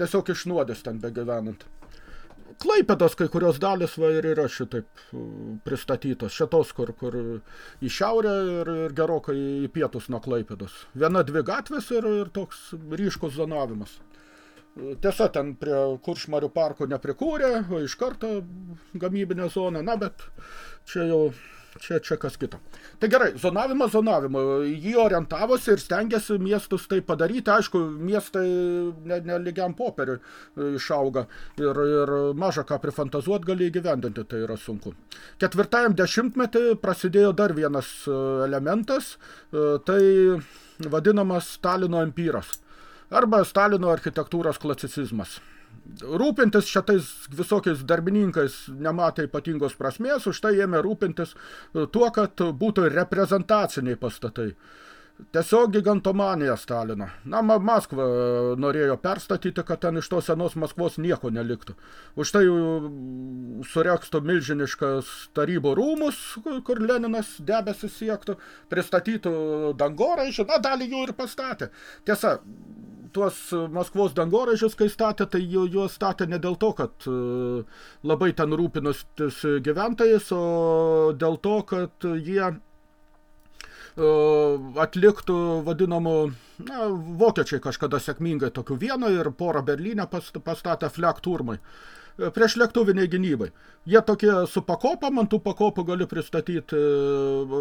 tiesiog išnuodės ten begyvenant. Klaipėdos kai kurios dalis va ir yra šitaip pristatytos, šitos, kur, kur į šiaurę ir, ir gerokai į pietus nuo Klaipėdos. Viena, dvi gatvės ir, ir toks ryškus zonavimas. Tiesa, ten prie Kuršmarių parko neprikūrė, o iš karto gamybinė zona, na, bet čia jau čia, čia kas kita. Tai gerai, zonavimas zonavimo, jį orientavosi ir stengiasi miestus tai padaryti, aišku, miestai neligiam ne popieriui e, išauga ir, ir maža ką prifantazuot gali įgyvendinti, tai yra sunku. Ketvirtajam dešimtmetį prasidėjo dar vienas e, elementas, e, tai vadinamas Stalino empyras arba Stalino architektūros klasicizmas. Rūpintis šitais visokiais darbininkais nematė ypatingos prasmės, už tai ėmė rūpintis tuo, kad būtų reprezentaciniai pastatai. Tiesiog gigantomanija Stalino. Na, Maskva norėjo perstatyti, kad ten iš tos senos Maskvos nieko neliktų. Už tai surekstų milžiniškas tarybų rūmus, kur Leninas debesis siektų, pristatytų dangoraižį, na, dalį jų ir pastatė. Tiesa, tuos Maskvos dangoraižius, kai statė, tai juos statė ne dėl to, kad e, labai ten rūpinus gyventojais, o dėl to, kad jie e, atliktų vadinamų, na, vokiečiai kažkada sėkmingai tokių vieną ir porą Berlyne pastatė flekturmai prieš lėktuviniai gynybai. Jie tokie su pakopam, ant tų pakopų gali pristatyti e,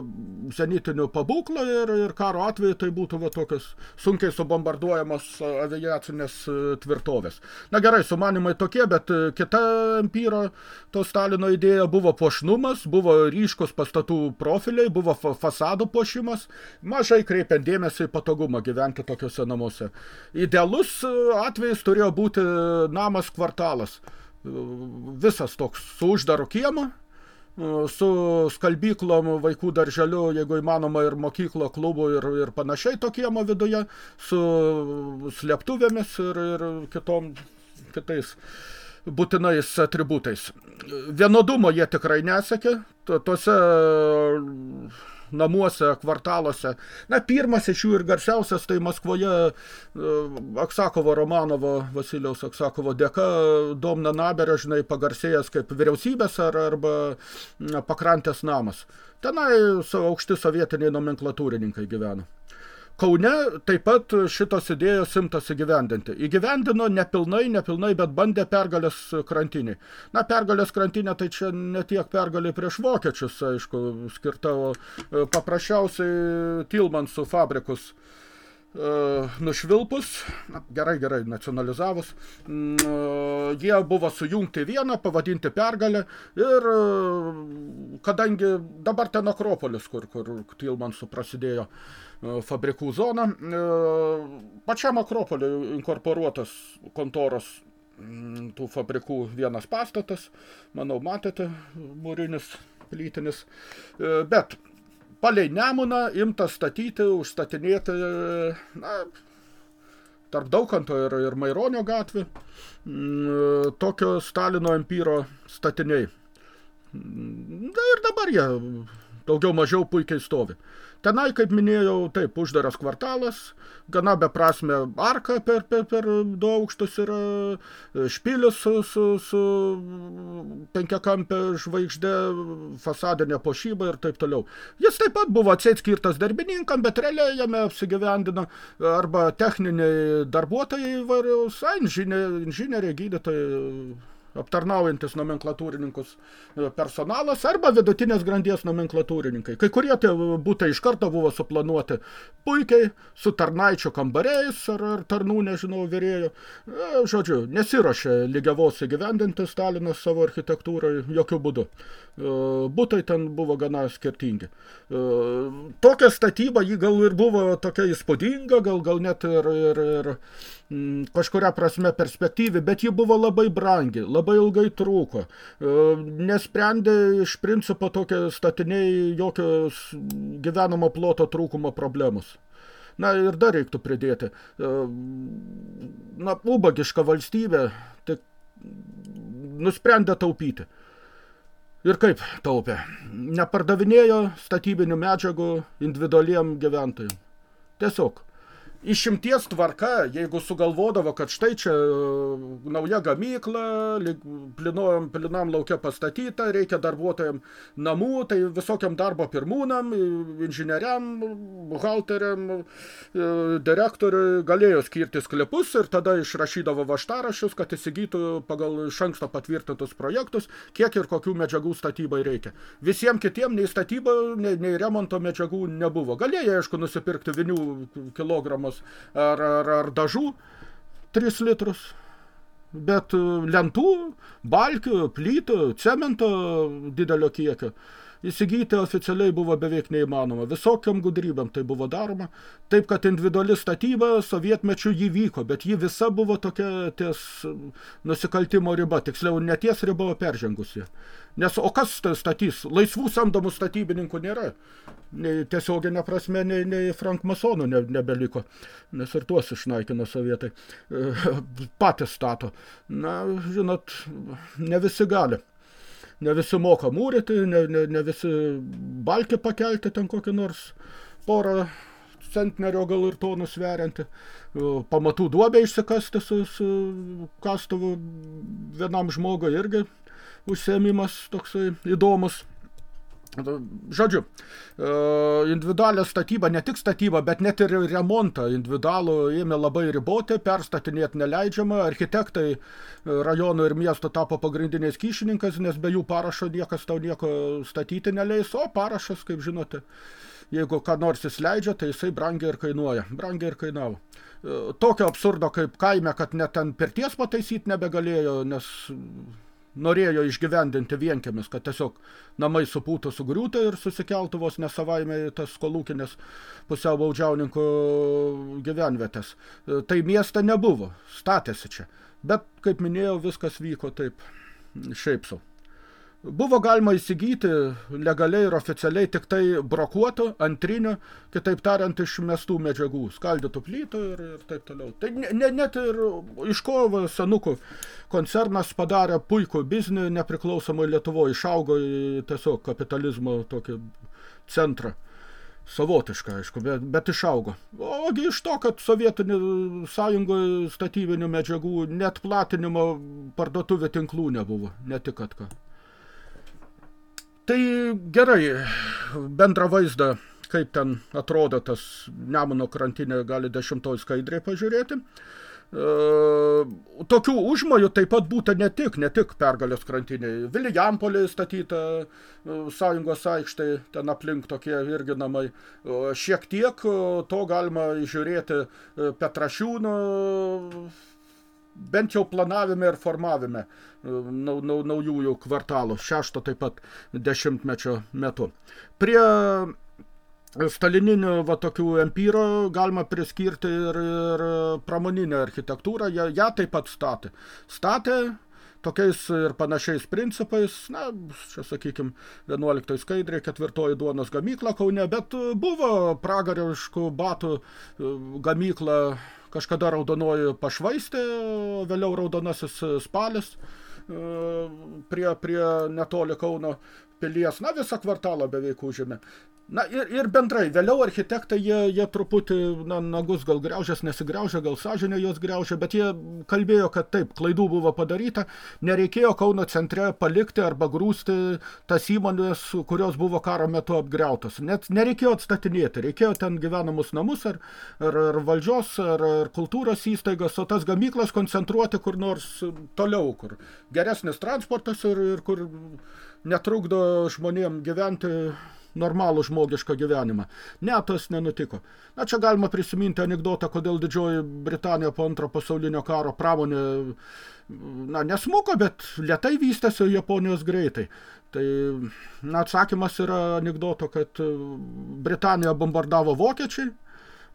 zenitinių pabūklą ir, ir karo atveju tai būtų va, tokios sunkiai subombarduojamos aviacinės e, tvirtovės. Na gerai, sumanimai tokie, bet e, kita empyro to Stalino idėja buvo pošnumas, buvo ryškus pastatų profiliai, buvo fasadų pošimas, mažai kreipiant dėmesį į patogumą gyventi tokiuose namuose. Idealus atvejis turėjo būti namas kvartalas visas toks su uždaru kiemu, su skalbyklom, vaikų darželiu, jeigu įmanoma, ir mokyklo, klubu ir, ir panašiai to kiemo viduje, su slėptuvėmis ir, ir kitom, kitais būtinais atributais. Vienodumo jie tikrai nesekė, tuose namuose, kvartaluose. Na, pirmas iš jų ir garsiausias, tai Maskvoje e, Aksakovo Romanovo, Vasiliaus Aksakovo dėka, Domna Naberežnai pagarsėjęs kaip vyriausybės ar, arba pakrantės namas. Tenai aukšti sovietiniai nomenklatūrininkai gyveno. Kaune taip pat šitos idėjos imtas įgyvendinti. Įgyvendino nepilnai, nepilnai, bet bandė pergalės krantiniai. Na, pergalės krantinė tai čia ne tiek pergalė prieš vokiečius, aišku, skirta, e, paprasčiausiai Tilmansų fabrikus nušvilpus, na, gerai, gerai, nacionalizavus, uh, jie buvo sujungti vieną, pavadinti pergalę ir uh, kadangi dabar ten Akropolis, kur, kur Tilmansų prasidėjo, E, fabrikų zoną. E, pačiam Akropoliu inkorporuotas kontoros tų fabrikų vienas pastatas, manau, matėte, mūrinis, plytinis, e, bet palei Nemuną imtas statyti, užstatinėti, na, tarp Daukanto ir, ir Maironio gatvių, tokio Stalino empyro statiniai. Na ir dabar jie daugiau mažiau puikiai stovi. Tenai, kaip minėjau, taip, uždaras kvartalas, gana beprasme arka per, per, per du aukštus yra, špilis su, su, su penkiakampė žvaigždė, fasadinė pošyba ir taip toliau. Jis taip pat buvo atseit skirtas darbininkam, bet realiai jame apsigyvendino arba techniniai darbuotojai įvairiaus, inžinieriai, gydytojai, aptarnaujantis nomenklatūrininkus e, personalas arba vidutinės grandies nomenklatūrininkai. Kai kurie tie būtai iš karto buvo suplanuoti puikiai, su tarnaičio kambariais ar, ar tarnų, nežinau, vyrėjų. E, žodžiu, nesirošė lygiavos įgyvendinti Stalinas savo architektūrai jokių būdų. E, butai ten buvo gana skirtingi. Tokia statyba, ji gal ir buvo tokia įspūdinga, gal, gal net ir, ir, ir kažkuria prasme perspektyvi, bet ji buvo labai brangi, labai ilgai trūko. Nesprendė iš principo tokie statiniai jokios gyvenamo ploto trūkumo problemus. Na ir dar reiktų pridėti. Na, ubagiška valstybė tik nusprendė taupyti. Ir kaip taupė? Nepardavinėjo statybinių medžiagų individualiem gyventojim. Tiesiog išimties tvarka, jeigu sugalvodavo, kad štai čia e, nauja gamykla, plinuojam, plinam laukia pastatyta, reikia darbuotojam namų, tai visokiam darbo pirmūnam, inžinieriam, buhalteriam, e, direktoriui galėjo skirti sklepus ir tada išrašydavo vaštarašius, kad įsigytų pagal iš anksto patvirtintus projektus, kiek ir kokių medžiagų statybai reikia. Visiems kitiem nei statyba, nei, nei remonto medžiagų nebuvo. Galėjo, aišku, nusipirkti vinių kilogramą gramus ar, ar, ar dažų 3 litrus. Bet lentų, balkių, plytų, cemento didelio kiekio įsigyti oficialiai buvo beveik neįmanoma. Visokiam gudrybėm tai buvo daroma. Taip, kad individuali statyba sovietmečių jį vyko, bet ji visa buvo tokia ties nusikaltimo riba. Tiksliau, ne ties riba, o peržengusi. Nes o kas statys? Laisvų samdomų statybininkų nėra. Nei tiesioginė prasme, nei, nei frankmasonų ne, nebeliko. Nes ir tuos išnaikino sovietai. Patys stato. Na, žinot, ne visi gali. Ne visi moka mūryti, ne, ne, ne visi balkį pakelti ten kokį nors porą centnerio gal ir tonų sverianti. Pamatų duobę išsikasti su, su kastuvu vienam žmogui irgi užsiėmimas toksai įdomus. Žodžiu, e, individualią statybą, ne tik statybą, bet net ir remontą individualų ėmė labai riboti, perstatinėti neleidžiama, architektai e, rajonų ir miesto tapo pagrindiniais kyšininkas, nes be jų parašo niekas tau nieko statyti neleis, o parašas, kaip žinote, jeigu ką nors jis leidžia, tai jisai brangiai ir kainuoja, brangiai ir kainavo. E, tokio absurdo kaip kaime, kad net ten pirties pataisyti nebegalėjo, nes norėjo išgyvendinti vienkėmis, kad tiesiog namai supūtų sugriūtų ir susikeltų vos nesavaime tas kolūkinės pusiau baudžiauninkų gyvenvietės. Tai mieste nebuvo, statėsi čia. Bet, kaip minėjau, viskas vyko taip šiaip sau. Buvo galima įsigyti legaliai ir oficialiai tik tai brokuotų, antrinių, kitaip tariant, išmestų medžiagų, skaldytų plytų ir, ir taip toliau. Tai ne, net ir iš kovo senukų koncernas padarė puikų biznį nepriklausomai Lietuvoje, išaugo į tiesiog kapitalizmo tokį centrą. Savotiška, aišku, bet, bet išaugo. Ogi iš to, kad Sovietinė sąjungoje statybinių medžiagų net platinimo parduotuvė tinklų nebuvo, ne tik ką. Tai gerai, bendrą vaizdą, kaip ten atrodo tas Nemuno krantinė, gali dešimtoj skaidriai pažiūrėti. E, tokių užmojų taip pat būta ne tik, ne tik pergalės krantiniai. Vilijampolė statyta e, sąjungos aikštai, ten aplink tokie irgi namai. E, šiek tiek to galima žiūrėti Petrašiūno bent jau planavime ir formavime nau, nau, naujųjų kvartalų, šešto taip pat dešimtmečio metu. Prie stalininio va tokių empyro galima priskirti ir, ir pramoninę architektūrą, ją, ją taip pat statė. Statė tokiais ir panašiais principais, na, čia sakykim, 11 skaidrė, ketvirtoji duonos gamykla Kaune, bet buvo pragariškų batų gamykla kažkada raudonoji pašvaistė, vėliau raudonasis spalis prie, prie netoli Kauno pilies, na visą kvartalą beveik užėmė. Na ir, ir bendrai, vėliau architektai, jie, jie truputį, na, nagus gal greužės, nesigreužė, gal sąžinė jos greužė, bet jie kalbėjo, kad taip, klaidų buvo padaryta, nereikėjo Kauno centre palikti arba grūsti tas įmonės, kurios buvo karo metu apgriautos. Net nereikėjo atstatinėti, reikėjo ten gyvenamus namus ar, ar, ar valdžios, ar, ar kultūros įstaigas, o tas gamyklas koncentruoti kur nors toliau, kur geresnis transportas ir, ir kur netrukdo žmonėm gyventi normalų žmogišką gyvenimą. Ne, tas nenutiko. Na, čia galima prisiminti anegdotą, kodėl didžioji Britanija po antro pasaulinio karo pramonė, na, nesmuko, bet lietai vystėsi Japonijos greitai. Tai, na, atsakymas yra anegdoto, kad Britanija bombardavo vokiečiai,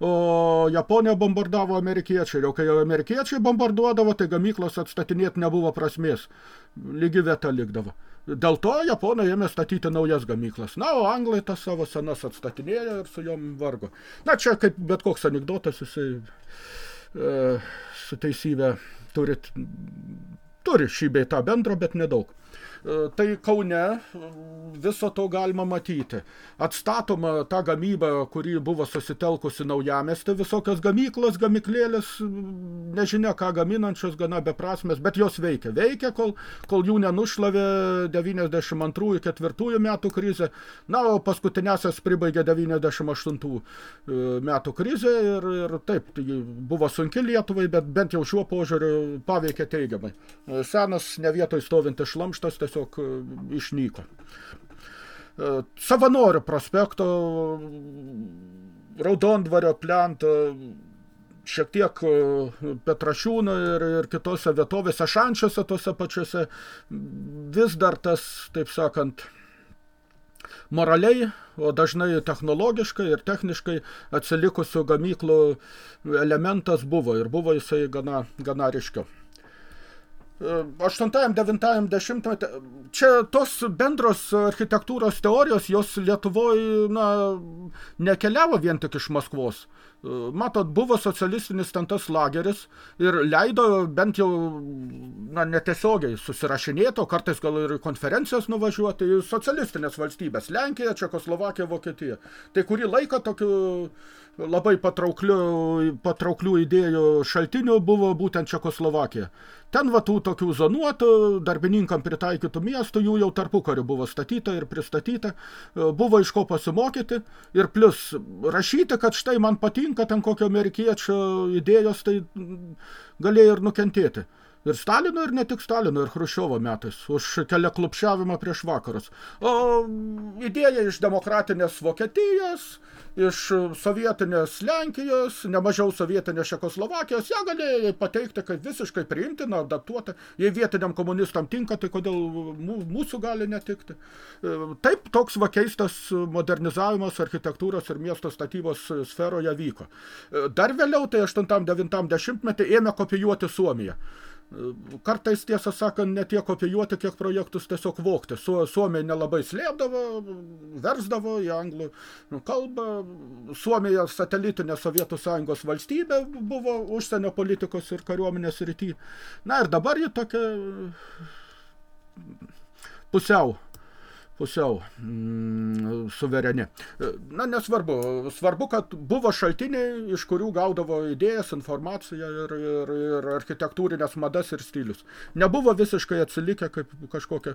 o Japonija bombardavo amerikiečiai. Ir jau kai amerikiečiai bombarduodavo, tai gamyklos atstatinėti nebuvo prasmės. Lygi vieta likdavo. Dėl to japonai ėmė statyti naujas gamyklas. Na, o anglai tas savo senas atstatinėjo ir su jom vargo. Na, čia kaip bet koks anegdotas, jisai e, su teisybė turit, turi šį bei tą bendro, bet nedaug. E, tai Kaune viso to galima matyti. Atstatoma ta gamyba, kuri buvo susitelkusi naujamesti, visokios gamyklos, gamiklėlės, nežinia ką gaminančios, gana beprasmės, bet jos veikia. Veikia, kol, kol jų nenušlavė 92-4 metų krizė. Na, o paskutinėsias pribaigė 98 e, metų krizė ir, ir taip, tai buvo sunki Lietuvai, bet bent jau šiuo požiūriu paveikė teigiamai. E, senas ne vietoj stovintis šlamštas tiesiog e, išnyko. E, Savanorių prospekto, Raudondvario plentą, šiek tiek e, Petrašiūno ir, ir kitose vietovėse, šančiuose tose pačiose, vis dar tas, taip sakant, moraliai, o dažnai technologiškai ir techniškai atsilikusių gamyklų elementas buvo ir buvo jisai gana, gana ryškiau. 8-9 dešimtmetį, čia tos bendros architektūros teorijos, jos Lietuvoje na, nekeliavo vien tik iš Maskvos. Matot, buvo socialistinis ten tas lageris ir leido bent jau na, netiesiogiai susirašinėti, o kartais gal ir konferencijas nuvažiuoti į socialistinės valstybės – Lenkija, Čekoslovakija, Vokietija. Tai kurį laiką tokiu labai patrauklių, patrauklių idėjų šaltinių buvo būtent Čekoslovakija. Ten va tų tokių zonuotų, darbininkam pritaikytų miestų, jų jau tarpukariu buvo statyta ir pristatyta, buvo iš ko pasimokyti ir plus rašyti, kad štai man patinka ten kokio amerikiečio idėjos, tai galėjo ir nukentėti ir Stalino, ir ne tik Stalino, ir Hruščiovo metais, už keliaklupšiavimą prieš vakarus. O idėja iš demokratinės Vokietijos, iš sovietinės Lenkijos, nemažiau sovietinės Čekoslovakijos, ją galėjo pateikti kaip visiškai priimtiną, adaptuotą. Jei vietiniam komunistam tinka, tai kodėl mūsų gali netikti. E, taip, toks va keistas modernizavimas architektūros ir miesto statybos sferoje vyko. E, dar vėliau, tai 8-9 metį ėmė kopijuoti Suomiją. Kartais, tiesą sakant, ne tiek kopijuoti, kiek projektus tiesiog vokti. Su, Suomiai nelabai slėpdavo, versdavo į anglų kalbą. Suomija satelitinė Sovietų Sąjungos valstybė buvo užsienio politikos ir kariuomenės rytį. Na ir dabar ji tokia pusiau pusiau mm, suvereni. Na, nesvarbu. Svarbu, kad buvo šaltiniai, iš kurių gaudavo idėjas, informaciją ir, ir, ir architektūrinės madas ir stilius. Nebuvo visiškai atsilikę kaip kažkokie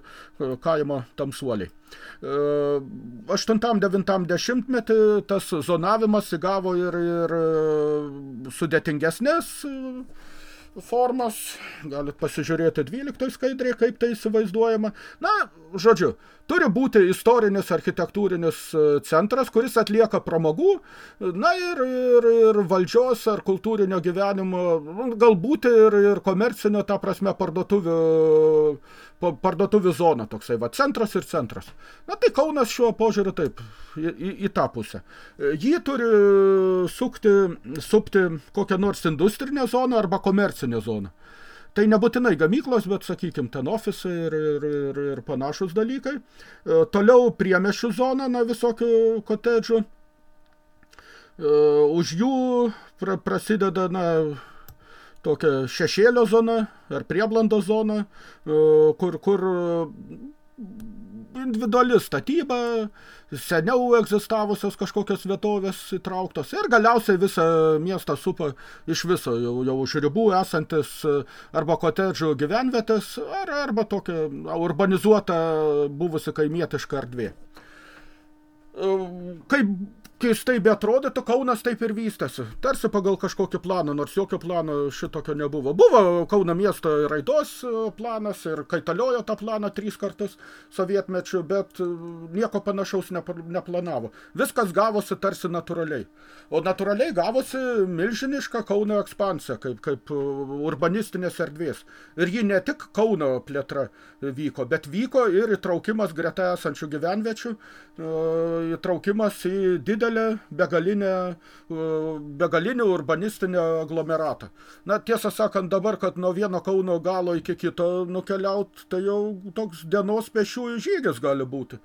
kaimo tamsuoliai. 8-9 metį tas zonavimas įgavo ir, ir sudėtingesnės formas, galit pasižiūrėti 12 skaidrė, kaip tai įsivaizduojama. Na, žodžiu, turi būti istorinis architektūrinis e, centras, kuris atlieka pramogų, na ir, ir, ir valdžios ar kultūrinio gyvenimo, galbūt ir, ir komercinio, ta prasme, parduotuvių parduotuvių zona toksai, va, centras ir centras. Na tai Kaunas šiuo požiūriu taip, į, į, į tą pusę. Jį turi sukti, supti kokią nors industrinę zoną arba komercinę zoną. Tai nebūtinai gamyklos, bet, sakykime, ten ofisai ir, ir, ir, ir panašus dalykai. E, toliau priemešių zona, na, visokių kotedžų. E, už jų pra, prasideda, na, tokia šešėlio zona ar prieblando zona, e, kur, kur individuali statyba, seniau egzistavusios kažkokios vietovės įtrauktos ir galiausiai visą miestą supa iš viso jau, jau už ribų esantis arba kotedžų gyvenvietės ar, arba tokia urbanizuota buvusi kaimietiška erdvė. E, kaip keistai beatrodytų, Kaunas taip ir vystėsi. Tarsi pagal kažkokį planą, nors jokio plano šitokio nebuvo. Buvo Kauno miesto raidos e, planas ir kaitaliojo tą planą trys kartus sovietmečių, bet e, nieko panašaus neplanavo. Viskas gavosi tarsi natūraliai. O natūraliai gavosi milžiniška Kauno ekspansija, kaip, kaip e, urbanistinės erdvės. Ir ji ne tik Kauno plėtra vyko, bet vyko ir įtraukimas greta esančių gyvenviečių, įtraukimas į didelį didelę begalinę, begalinį urbanistinę aglomeratą. Na, tiesą sakant, dabar, kad nuo vieno Kauno galo iki kito nukeliaut, tai jau toks dienos pešiųjų žygis gali būti.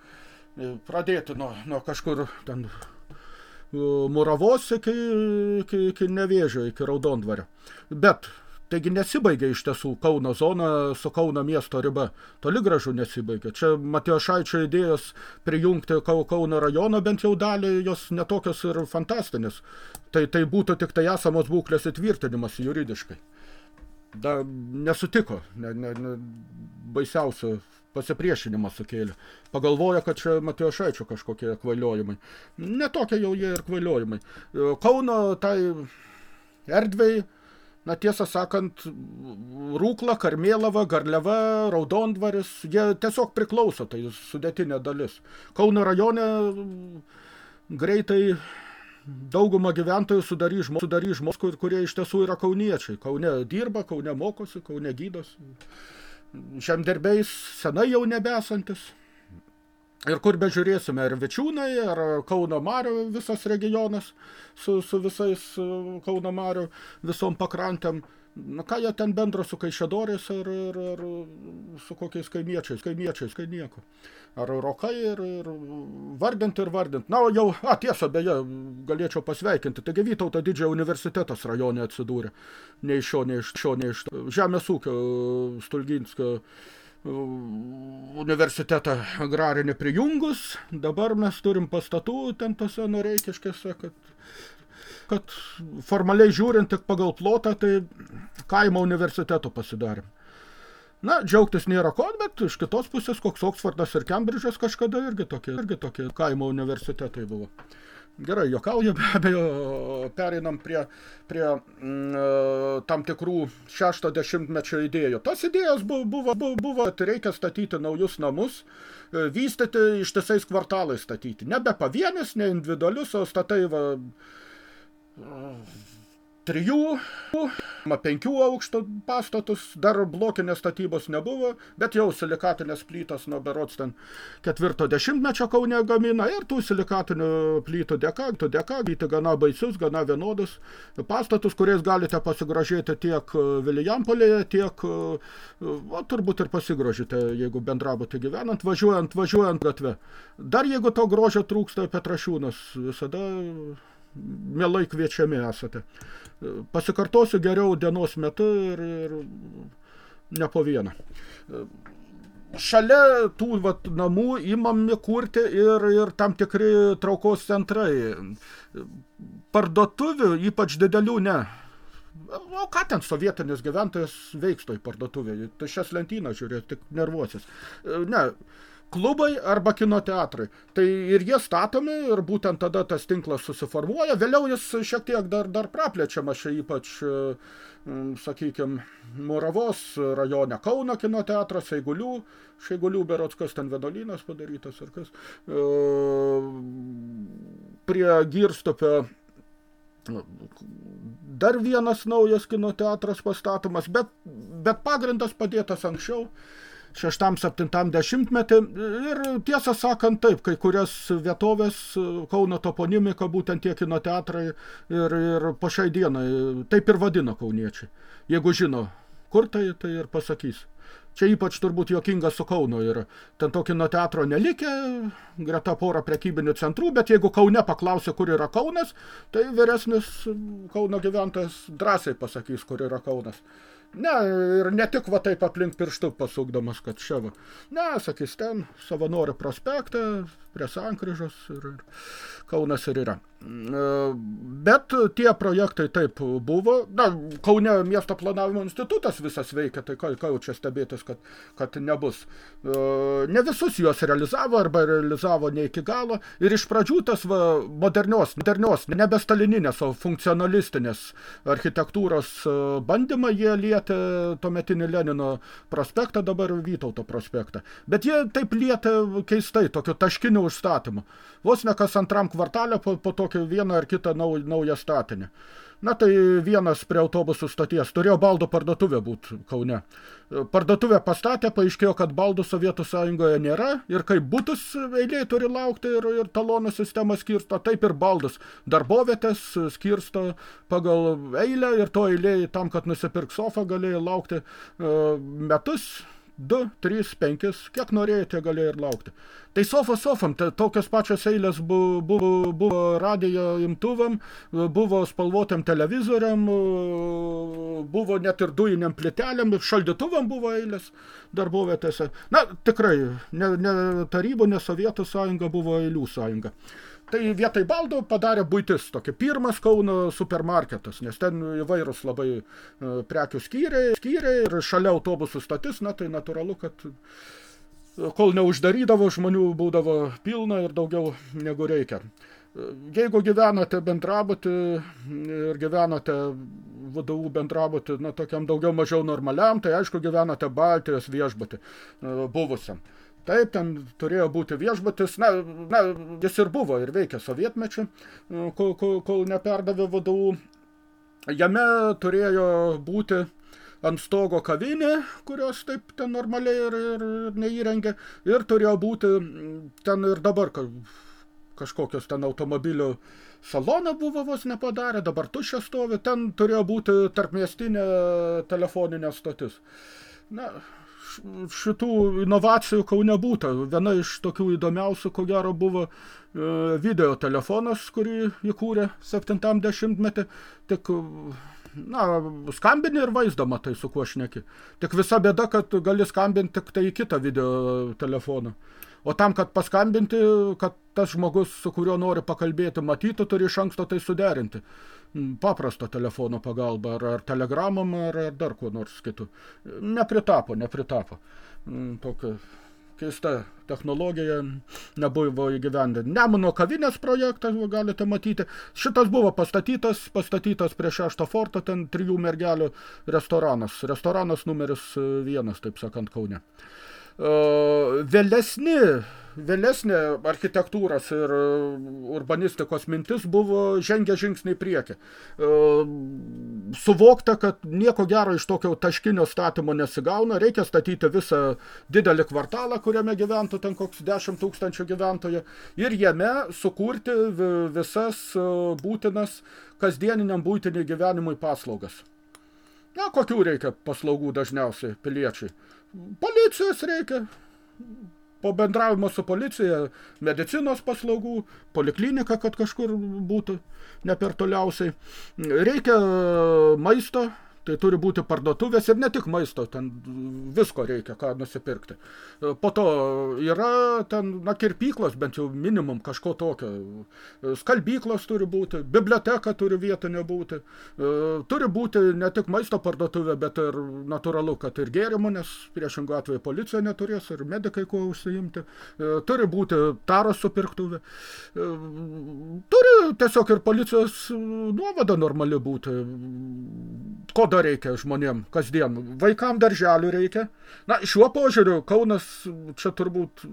Pradėti nuo, nuo kažkur ten Muravos iki, iki, iki Nevėžio, iki Raudondvario. Bet Taigi nesibaigia iš tiesų Kauno zona su Kauno miesto riba. Toli gražu nesibaigia. Čia Matėjo Šaičio idėjos prijungti Kauno rajono bent jau dalį, jos netokios ir fantastinės. Tai, tai būtų tik tai esamos būklės įtvirtinimas juridiškai. Da, nesutiko, ne, ne, ne, baisiausio pasipriešinimą sukėlė. Pagalvoja, kad čia Matėjo Šaičio kažkokie kvailiojimai. Netokie jau jie ir kvailiojimai. Kauno tai erdvei Na tiesą sakant, Rūkla, Karmėlava, Garliava, Raudondvaris, jie tiesiog priklauso, tai sudėtinė dalis. Kauno rajone greitai daugumą gyventojų sudarys žmonės, sudarys žmonės, kurie iš tiesų yra kauniečiai. Kaune dirba, Kaune mokosi, Kaune gydosi. Žemdirbiais senai jau nebesantis. Ir kur bežiūrėsime, ar Vičiūnai, ar Kauno Marių visas regionas su, su visais Kauno Marių visom pakrantėm. Na, ką jie ten bendro su Kaišėdoriais ar, ar, ar su kokiais kaimiečiais, kaimiečiais, kai nieko. Ar rokai ir, ir vardint ir vardint. Na, jau, a, tiesa, beje, galėčiau pasveikinti. Taigi Vytauto didžiojo universitetas rajone atsidūrė. Nei iš šio, nei iš šio, nei iš Žemės ūkio Stulginskio universitetą agrarinį prijungus, dabar mes turim pastatų ten tose noreikiškėse, kad, kad formaliai žiūrint tik pagal plotą, tai kaimo universiteto pasidarėm. Na, džiaugtis nėra ko, bet iš kitos pusės koks Oksfordas ir Kembridžas kažkada irgi tokie, irgi tokie kaimo universitetai buvo. Gerai, jokauju, be abejo, pereinam prie, prie mm, tam tikrų šešto dešimtmečio idėjų. Tos idėjos buvo, buvo, buvo, buvo, tai reikia statyti naujus namus, e, vystyti ištisais kvartalais statyti. Nebe pavienis, ne individualius, o statai va, trijų, penkių aukštų pastatus, dar blokinės statybos nebuvo, bet jau silikatinės plytos nuo berots ten ketvirto dešimtmečio Kaune gamina ir tų silikatinių plytų dėka, tų dėka, gyti gana baisius, gana vienodus pastatus, kuriais galite pasigražėti tiek Vilijampolėje, tiek, o, turbūt ir pasigražite, jeigu bendrabutį gyvenant, važiuojant, važiuojant gatve. Dar jeigu to grožio trūksta Petrašiūnas, visada mielai kviečiami esate. Pasikartosiu geriau dienos metu ir, ir ne po vieną. Šalia tų vat, namų imami kurti ir, ir tam tikri traukos centrai. Parduotuvių, ypač didelių, ne. O ką ten sovietinis gyventojas veiks toj parduotuvėje? Tai šias lentynas žiūrėt, tik nervuosis. Ne, klubai arba kino teatrai. Tai ir jie statomi ir būtent tada tas tinklas susiformuoja. Vėliau jis šiek tiek dar, dar praplėčiamas, čia ypač, sakykime, Moravos rajone Kauno kino teatras, Eigulių, Šeigulių berots, kas ten vienuolynas padarytas ar kas. Prie Girstupio dar vienas naujas kino teatras pastatomas, bet, bet pagrindas padėtas anksčiau šeštam, septintam dešimtmetį ir tiesą sakant taip, kai kurias vietovės Kauno toponimika, būtent tie kino teatrai ir, ir po šiai dienai taip ir vadina kauniečiai. Jeigu žino, kur tai, tai ir pasakys. Čia ypač turbūt jokinga su Kauno yra. Ten to kino teatro nelikę, greta porą prekybinių centrų, bet jeigu Kaune paklausia, kur yra Kaunas, tai vyresnis Kauno gyventojas drąsiai pasakys, kur yra Kaunas. Ne, ir ne tik va taip aplink pirštų pasukdamas, kad čia va. Ne, sakys, ten savanorių prospektą, prie sankryžos ir, ir Kaunas ir yra. Bet tie projektai taip buvo. Na, Kaune miesto planavimo institutas visas veikia, tai ką, ką jau čia stebėtis, kad, kad nebus. Ne visus juos realizavo arba realizavo ne iki galo. Ir iš pradžių tas va, modernios, modernios, nebe stalininės, o funkcionalistinės architektūros bandymą jie lietė tuometinį Lenino prospektą, dabar Vytauto prospektą. Bet jie taip lietė keistai, tokiu taškiniu užstatymu. Vos ne kas antram kvartalė po, po tokį vieną ar kitą nau, naują statinį. Na tai vienas prie autobusų stoties, turėjo baldų parduotuvė būti Kaune. Parduotuvę pastatė, paaiškėjo, kad baldų Sovietų sąjungoje nėra ir kaip būtus eiliai turi laukti ir, ir talonų sistemą skirsto, taip ir baldus. Darbovietės skirsto pagal eilę ir to eiliai tam, kad nusipirk sofą, galėjai laukti uh, metus, 2, 3, 5, kiek norėjote galėjo ir laukti. Tai sofa sofam, tai tokios pačios eilės buvo, buvo, buvo radijo imtuvam, buvo spalvotam televizoriam, buvo net ir dujiniam plitelėm, šaldytuvam buvo eilės darbovietėse. Na, tikrai, ne, ne tarybų, ne Sovietų sąjunga buvo eilių sąjunga. Tai vietoj baldų padarė būtis, tokia pirmas Kauno supermarketas, nes ten įvairūs labai e, prekių skyriai, skyriai ir šalia autobusų stotis, na tai natūralu, kad e, kol neuždarydavo, žmonių būdavo pilna ir daugiau negu reikia. E, jeigu gyvenate bendrabutį ir gyvenate VDU bendrabutį, na, tokiam daugiau mažiau normaliam, tai aišku gyvenate Baltijos viešbutį buvusiam. Taip, ten turėjo būti viešbutis, na, na, jis ir buvo ir veikė sovietmečiu, kol, kol, kol neperdavė vadovų. Jame turėjo būti ant stogo kavinė, kurios taip ten normaliai ir, ir, ir neįrengė, ir turėjo būti ten ir dabar kažkokios ten automobilių saloną buvo vos nepadarę, dabar tuščia stovi, ten turėjo būti tarpmiestinė telefoninė stotis. Na, šitų inovacijų Kaune būta. Viena iš tokių įdomiausių, ko gero, buvo e, video telefonas, kurį įkūrė 70-metį. Tik, na, skambini ir vaizdą matai, su kuo šneki. Tik visa bėda, kad gali skambinti tik tai į kitą video telefoną. O tam, kad paskambinti, kad tas žmogus, su kuriuo nori pakalbėti, matytų, turi iš anksto tai suderinti. Paprasto telefono pagalba, ar, ar telegramom, ar, ar dar kuo nors kitu. Nepritapo, nepritapo. Mm, tokia keista technologija nebuvo įgyvendinti. Nemuno kavinės projektas, galite matyti. Šitas buvo pastatytas, pastatytas prie šešto forto, ten trijų mergelių restoranas. Restoranas numeris vienas, taip sakant, Kaune. Vėlesni, vėlesnė architektūros ir urbanistikos mintis buvo žengę žingsnį į priekį. Suvokta, kad nieko gero iš tokio taškinio statymo nesigauna, reikia statyti visą didelį kvartalą, kuriame gyventų ten koks 10 tūkstančių gyventojų ir jame sukurti visas būtinas kasdieniniam būtiniai gyvenimui paslaugas. Na, kokių reikia paslaugų dažniausiai piliečiai? Policijos reikia. Po bendravimo su policija, medicinos paslaugų, poliklinika, kad kažkur būtų ne per toliausiai. Reikia maisto, Tai turi būti parduotuvės ir ne tik maisto, ten visko reikia, ką nusipirkti. Po to yra ten, na, kirpyklos, bent jau minimum kažko tokio. Skalbyklos turi būti, biblioteka turi vietinė būti. Turi būti ne tik maisto parduotuvė, bet ir natūralu, kad ir gėrimų, nes priešingų atveju policija neturės ir medikai kuo užsiimti. Turi būti taros supirktuvė. Turi tiesiog ir policijos nuovada normali būti. Ko dar reikia žmonėm kasdien. Vaikam darželių reikia. Na, šiuo požiūriu, Kaunas čia turbūt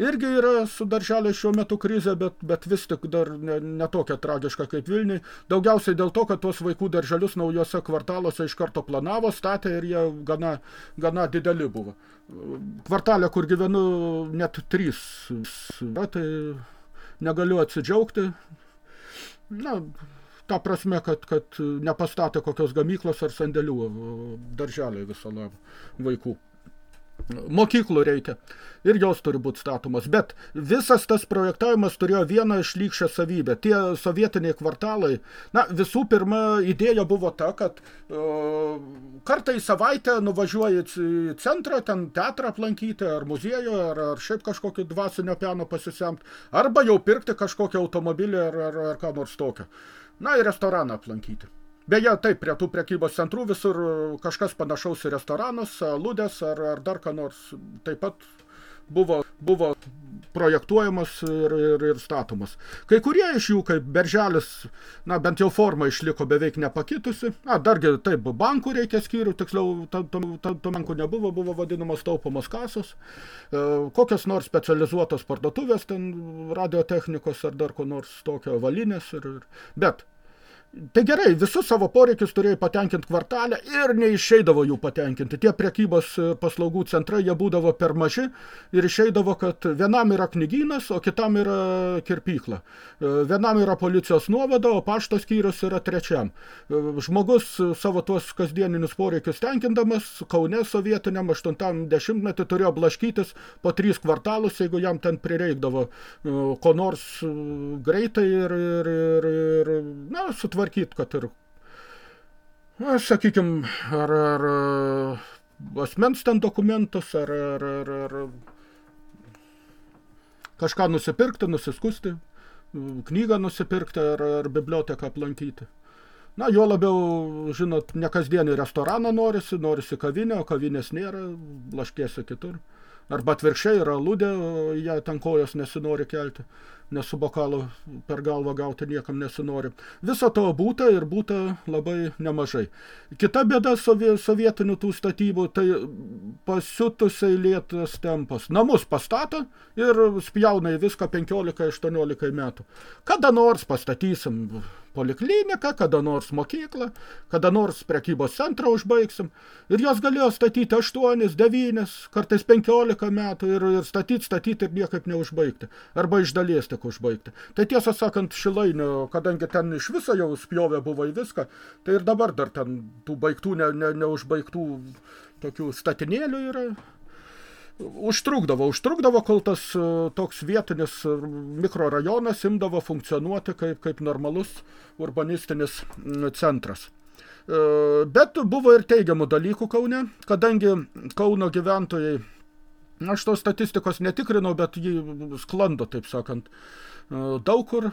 irgi yra su darželiai šiuo metu krizė, bet, bet vis tik dar ne, ne tokia tragiška kaip Vilniui. Daugiausiai dėl to, kad tuos vaikų darželius naujose kvartaluose iš karto planavo, statė ir jie gana, gana dideli buvo. Kvartalė, kur gyvenu, net trys. Bet tai negaliu atsidžiaugti. Na, ta prasme, kad, kad nepastatė kokios gamyklos ar sandėlių darželiai labo vaikų. Mokyklų reikia ir jos turi būti statomos, bet visas tas projektavimas turėjo vieną išlykščią savybę. Tie sovietiniai kvartalai, na, visų pirma, idėja buvo ta, kad uh, kartą į savaitę nuvažiuoji į centrą, ten teatrą aplankyti, ar muziejų, ar, ar šiaip kažkokį dvasinio piano pasisemti, arba jau pirkti kažkokį automobilį ar, ar, ar ką nors tokio. Na, ir restoraną aplankyti. Beje, taip, prie tų prekybos centrų visur kažkas panašaus į restoranus, aludės ar, ar dar ką nors taip pat buvo, buvo projektuojamas ir, ir, ir statomas. Kai kurie iš jų, kaip berželis, na, bent jau forma išliko beveik nepakitusi. Na, dargi, taip, bankų reikia skyrių, tiksliau, to bankų nebuvo, buvo vadinamos taupomos kasos. E, kokios nors specializuotos parduotuvės, ten radiotechnikos ar dar ko nors tokio valinės. Ir, bet Tai gerai, visus savo poreikius turėjo patenkinti kvartalę ir neišeidavo jų patenkinti. Tie prekybos e, paslaugų centrai, jie būdavo per maži ir išeidavo, kad vienam yra knygynas, o kitam yra kirpykla. E, vienam yra policijos nuovada, o pašto skyrius yra trečiam. E, žmogus savo tuos kasdieninius poreikius tenkindamas, Kaune sovietiniam 80 metį turėjo blaškytis po trys kvartalus, jeigu jam ten prireikdavo ko nors greitai ir, ir, ir, ir na, sutvarkyti sutvarkyti, kad ir, na, sakykim, ar, ar asmens ten dokumentus, ar, ar, ar, ar kažką nusipirkti, nusiskusti, knygą nusipirkti ar, ar biblioteką aplankyti. Na, jo labiau, žinot, ne kasdienį restoraną norisi, norisi kavinę, o kavinės nėra, blaškėsi kitur. Arba atvirkščiai yra aludė, ją ten kojos nesinori kelti nes su bokalu per galvą gauti niekam nesinori. Viso to būta ir būta labai nemažai. Kita bėda sovie, sovietinių tų statybų, tai pasiutusiai lėtas tempas. Namus pastato ir spjauna į viską 15-18 metų. Kada nors pastatysim polikliniką, kada nors mokyklą, kada nors prekybos centrą užbaigsim. Ir jos galėjo statyti 8, 9, kartais 15 metų ir, ir statyti, statyti ir niekaip neužbaigti. Arba iš dalies tik užbaigti. Tai tiesą sakant, šilainio, kadangi ten iš viso jau spjovė buvo į viską, tai ir dabar dar ten tų baigtų, ne, ne, neužbaigtų tokių statinėlių yra užtrukdavo, užtrukdavo, kol tas e, toks vietinis mikrorajonas imdavo funkcionuoti kaip, kaip normalus urbanistinis centras. E, bet buvo ir teigiamų dalykų Kaune, kadangi Kauno gyventojai, aš tos statistikos netikrinau, bet jį sklando, taip sakant, daug kur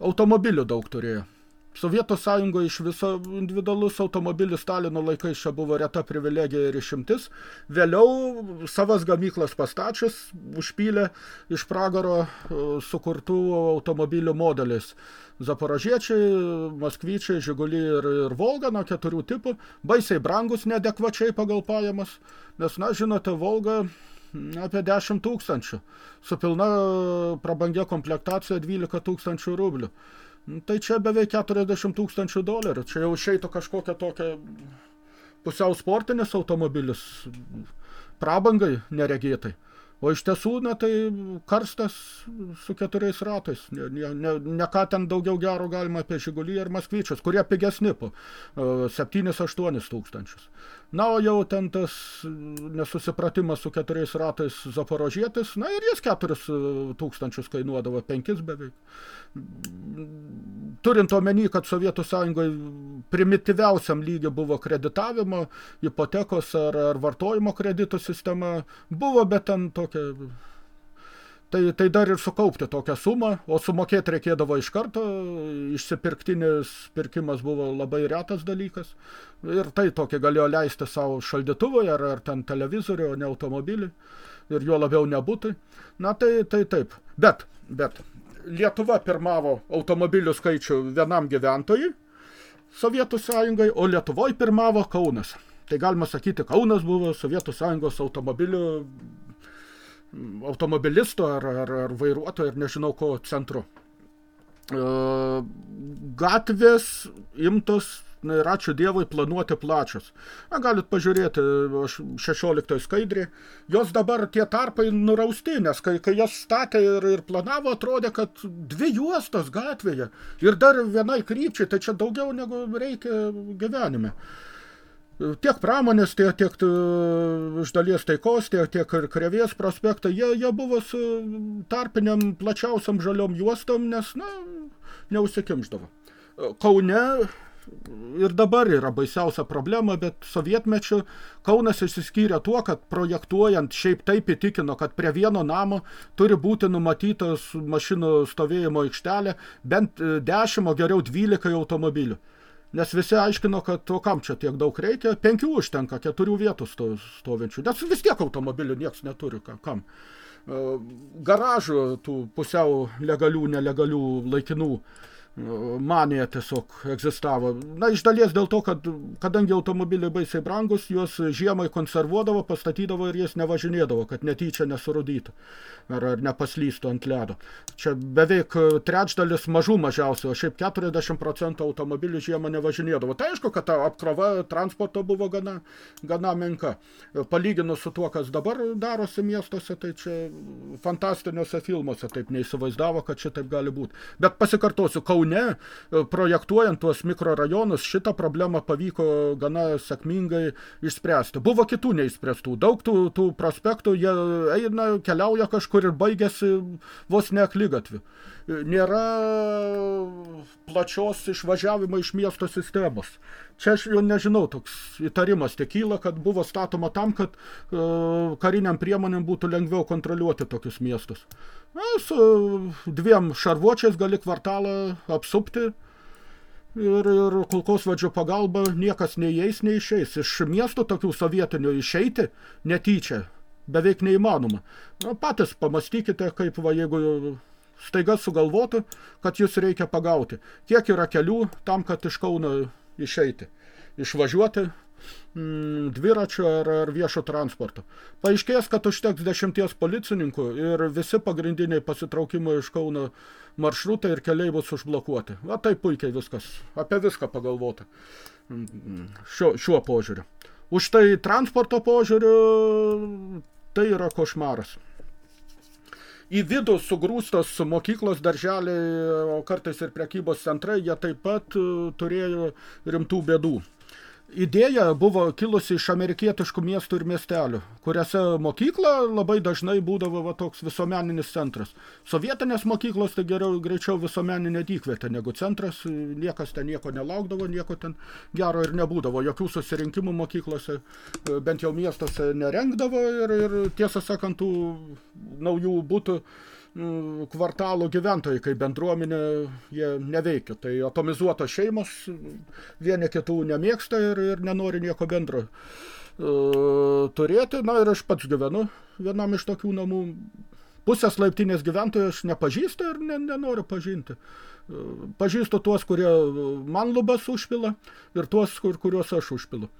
automobilių daug turėjo. Sovietų sąjungoje iš viso individualus automobilis Stalino laikais čia buvo reta privilegija ir išimtis. Vėliau savas gamyklas pastačius užpylė iš pragaro e, sukurtų automobilių modelis. Zaporožiečiai, Maskvyčiai, Žigulį ir, ir Volga nuo keturių tipų, baisiai brangus neadekvačiai pagal pajamas, nes, na, žinote, Volga apie 10 tūkstančių, su pilna prabangia komplektacija 12 tūkstančių rublių. Nu, tai čia beveik 40 tūkstančių dolerių. Čia jau išeitų kažkokia tokia pusiau sportinis automobilis prabangai neregėtai. O iš tiesų, na, tai karstas su keturiais ratais. Ne, ne, ne, ką ten daugiau gero galima apie Žigulį ir Maskvyčius, kurie pigesni po 7-8 tūkstančius. Na, o jau ten tas nesusipratimas su keturiais ratais Zaporožietis, na ir jis 4 tūkstančius kainuodavo, 5 beveik. Turint omeny, kad Sovietų sąjungoje primityviausiam lygiu buvo kreditavimo, hipotekos ar, ar vartojimo kreditų sistema, buvo, bet ten tokia... Tai, tai dar ir sukaupti tokią sumą, o sumokėti reikėdavo iš karto, išsipirktinis pirkimas buvo labai retas dalykas. Ir tai tokį galėjo leisti savo šaldytuvui ar, ar ten televizorių, o ne automobilį. Ir jo labiau nebūtų. Na tai, tai taip. Bet, bet, Lietuva pirmavo automobilių skaičių vienam gyventojui Sovietų sąjungai, o Lietuvoje pirmavo Kaunas. Tai galima sakyti, Kaunas buvo Sovietų sąjungos automobilių automobilisto ar, ar, ar vairuotojo, ar nežinau ko centru. E, gatvės imtos na, ir ačiū Dievui planuoti plačios. Na, galit pažiūrėti 16 skaidrį. Jos dabar tie tarpai nurausti, nes kai, kai jas statė ir, ir planavo, atrodė, kad dvi juostos gatvėje ir dar vienai krypčiai, tai čia daugiau negu reikia gyvenime. Tiek pramonės, tiek, tiek iš dalies taikos, tiek, tiek ir krevės prospektai, jie, jie buvo su tarpiniam plačiausiam žaliom juostom, nes, na, neusikimždavo. Kaune ir dabar yra baisiausia problema, bet sovietmečiu Kaunas išsiskyrė tuo, kad projektuojant šiaip taip įtikino, kad prie vieno namo turi būti numatytas mašinų stovėjimo aikštelė bent 10, o geriau 12 automobilių. Nes visi aiškino, kad o kam čia tiek daug reikia, penkių užtenka, keturių vietų stovinčių. Nes vis tiek automobilių nieks neturi, kam. E, garažų tų pusiau legalių, nelegalių laikinų manija tiesiog egzistavo. Na, iš dalies dėl to, kad kadangi automobiliai baisiai brangus, juos žiemai konservuodavo, pastatydavo ir jis nevažinėdavo, kad netyčia nesurudytų ar, ar nepaslystų ant ledo. Čia beveik trečdalis mažų mažiausiai, o šiaip 40 procentų automobilių žiemą nevažinėdavo. Tai aišku, kad ta apkrova transporto buvo gana, gana menka. Palyginus su tuo, kas dabar darosi miestuose, tai čia fantastiniuose filmuose taip neįsivaizdavo, kad šitaip gali būti. Bet pasikartosiu, Kaune Kaune, e, projektuojant tuos mikrorajonus, šitą problemą pavyko gana sėkmingai išspręsti. Buvo kitų neišspręstų. Daug tų, tų prospektų, jie eina, keliauja kažkur ir baigėsi vos ne aklygatvių. Nėra plačios išvažiavimo iš miesto sistemos. Čia aš jau nežinau, toks įtarimas tik kyla, kad buvo statoma tam, kad uh, kariniam priemonėm būtų lengviau kontroliuoti tokius miestus. Na, su dviem šarvuočiais gali kvartalą apsupti ir, ir kulkosvadžio pagalba niekas neįeis, neišeis. Iš miestų tokių sovietinių išeiti netyčia beveik neįmanoma. Na, patys pamastykite, kaip va, jeigu staiga sugalvotų, kad jūs reikia pagauti. Kiek yra kelių tam, kad iš Kauno išeiti, išvažiuoti mm, dviračiu ar, ar viešo transporto. Paaiškės, kad užteks dešimties policininkų ir visi pagrindiniai pasitraukimo iš Kauno maršrutai ir keliai bus užblokuoti. Va tai puikiai viskas, apie viską pagalvota mm, šiuo, šiuo požiūriu. Už tai transporto požiūriu tai yra košmaras. Į vidų sugrūstos mokyklos darželiai, o kartais ir prekybos centrai, jie taip pat turėjo rimtų bėdų idėja buvo kilusi iš amerikietiškų miestų ir miestelių, kuriuose mokykla labai dažnai būdavo va, toks visuomeninis centras. Sovietinės mokyklos tai geriau, greičiau visuomeninė dykvietė negu centras, niekas ten nieko nelaukdavo, nieko ten gero ir nebūdavo. Jokių susirinkimų mokyklose, bent jau miestuose nerengdavo ir, ir tiesą sakant, tų naujų būtų Nu, kvartalo gyventojai kaip bendruomenė jie neveikia. Tai atomizuotos šeimos vieni kitų nemėgsta ir, ir nenori nieko bendro uh, turėti. Na ir aš pats gyvenu vienam iš tokių namų. Pusės laiptinės gyventojų aš nepažįstu ir ne, nenoriu pažinti. Uh, pažįstu tuos, kurie man lubas užpila ir tuos, kur, kuriuos aš užpilu.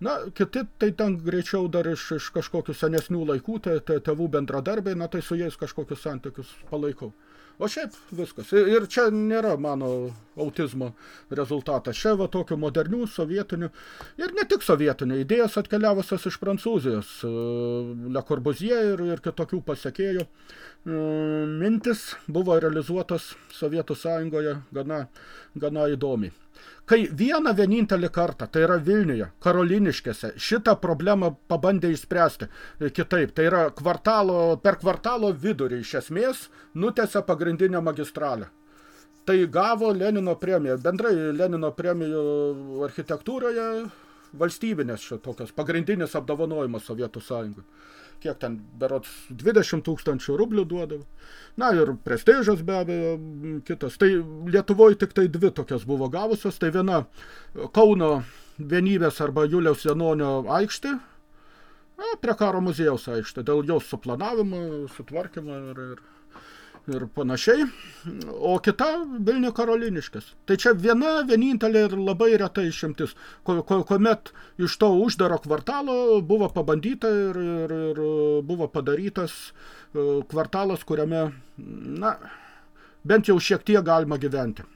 Na, kiti tai ten greičiau dar iš, iš kažkokių senesnių laikų, tai, tai tėvų bendradarbiai, na tai su jais kažkokius santykius palaikau. O šiaip viskas. Ir čia nėra mano autizmo rezultatas. Čia va tokių modernių, sovietinių ir ne tik sovietinių idėjas atkeliavusios iš Prancūzijos. E, Le Corbusier ir, ir kitokių pasiekėjų e, mintis buvo realizuotas Sovietų Sąjungoje gana, gana įdomiai kai vieną vienintelį kartą, tai yra Vilniuje, Karoliniškėse, šitą problemą pabandė išspręsti kitaip. Tai yra kvartalo, per kvartalo vidurį iš esmės nutėse pagrindinę magistralę. Tai gavo Lenino premiją. Bendrai Lenino premijų architektūroje valstybinės šitokios pagrindinis apdovanojimas Sovietų Sąjungui kiek ten berots 20 tūkstančių rublių duodavo. Na ir prestižas be abejo kitas. Tai Lietuvoje tik tai dvi tokios buvo gavusios. Tai viena Kauno vienybės arba Juliaus Janonio aikštė, na, prie karo muziejaus aikštė, dėl jos suplanavimo, sutvarkymo ir, ir ir panašiai, o kita Vilnių karoliniškės. Tai čia viena vienintelė ir labai reta išimtis, kuomet iš to uždaro kvartalo buvo pabandyta ir, ir, ir buvo padarytas e, kvartalas, kuriame, na, bent jau šiek tiek galima gyventi.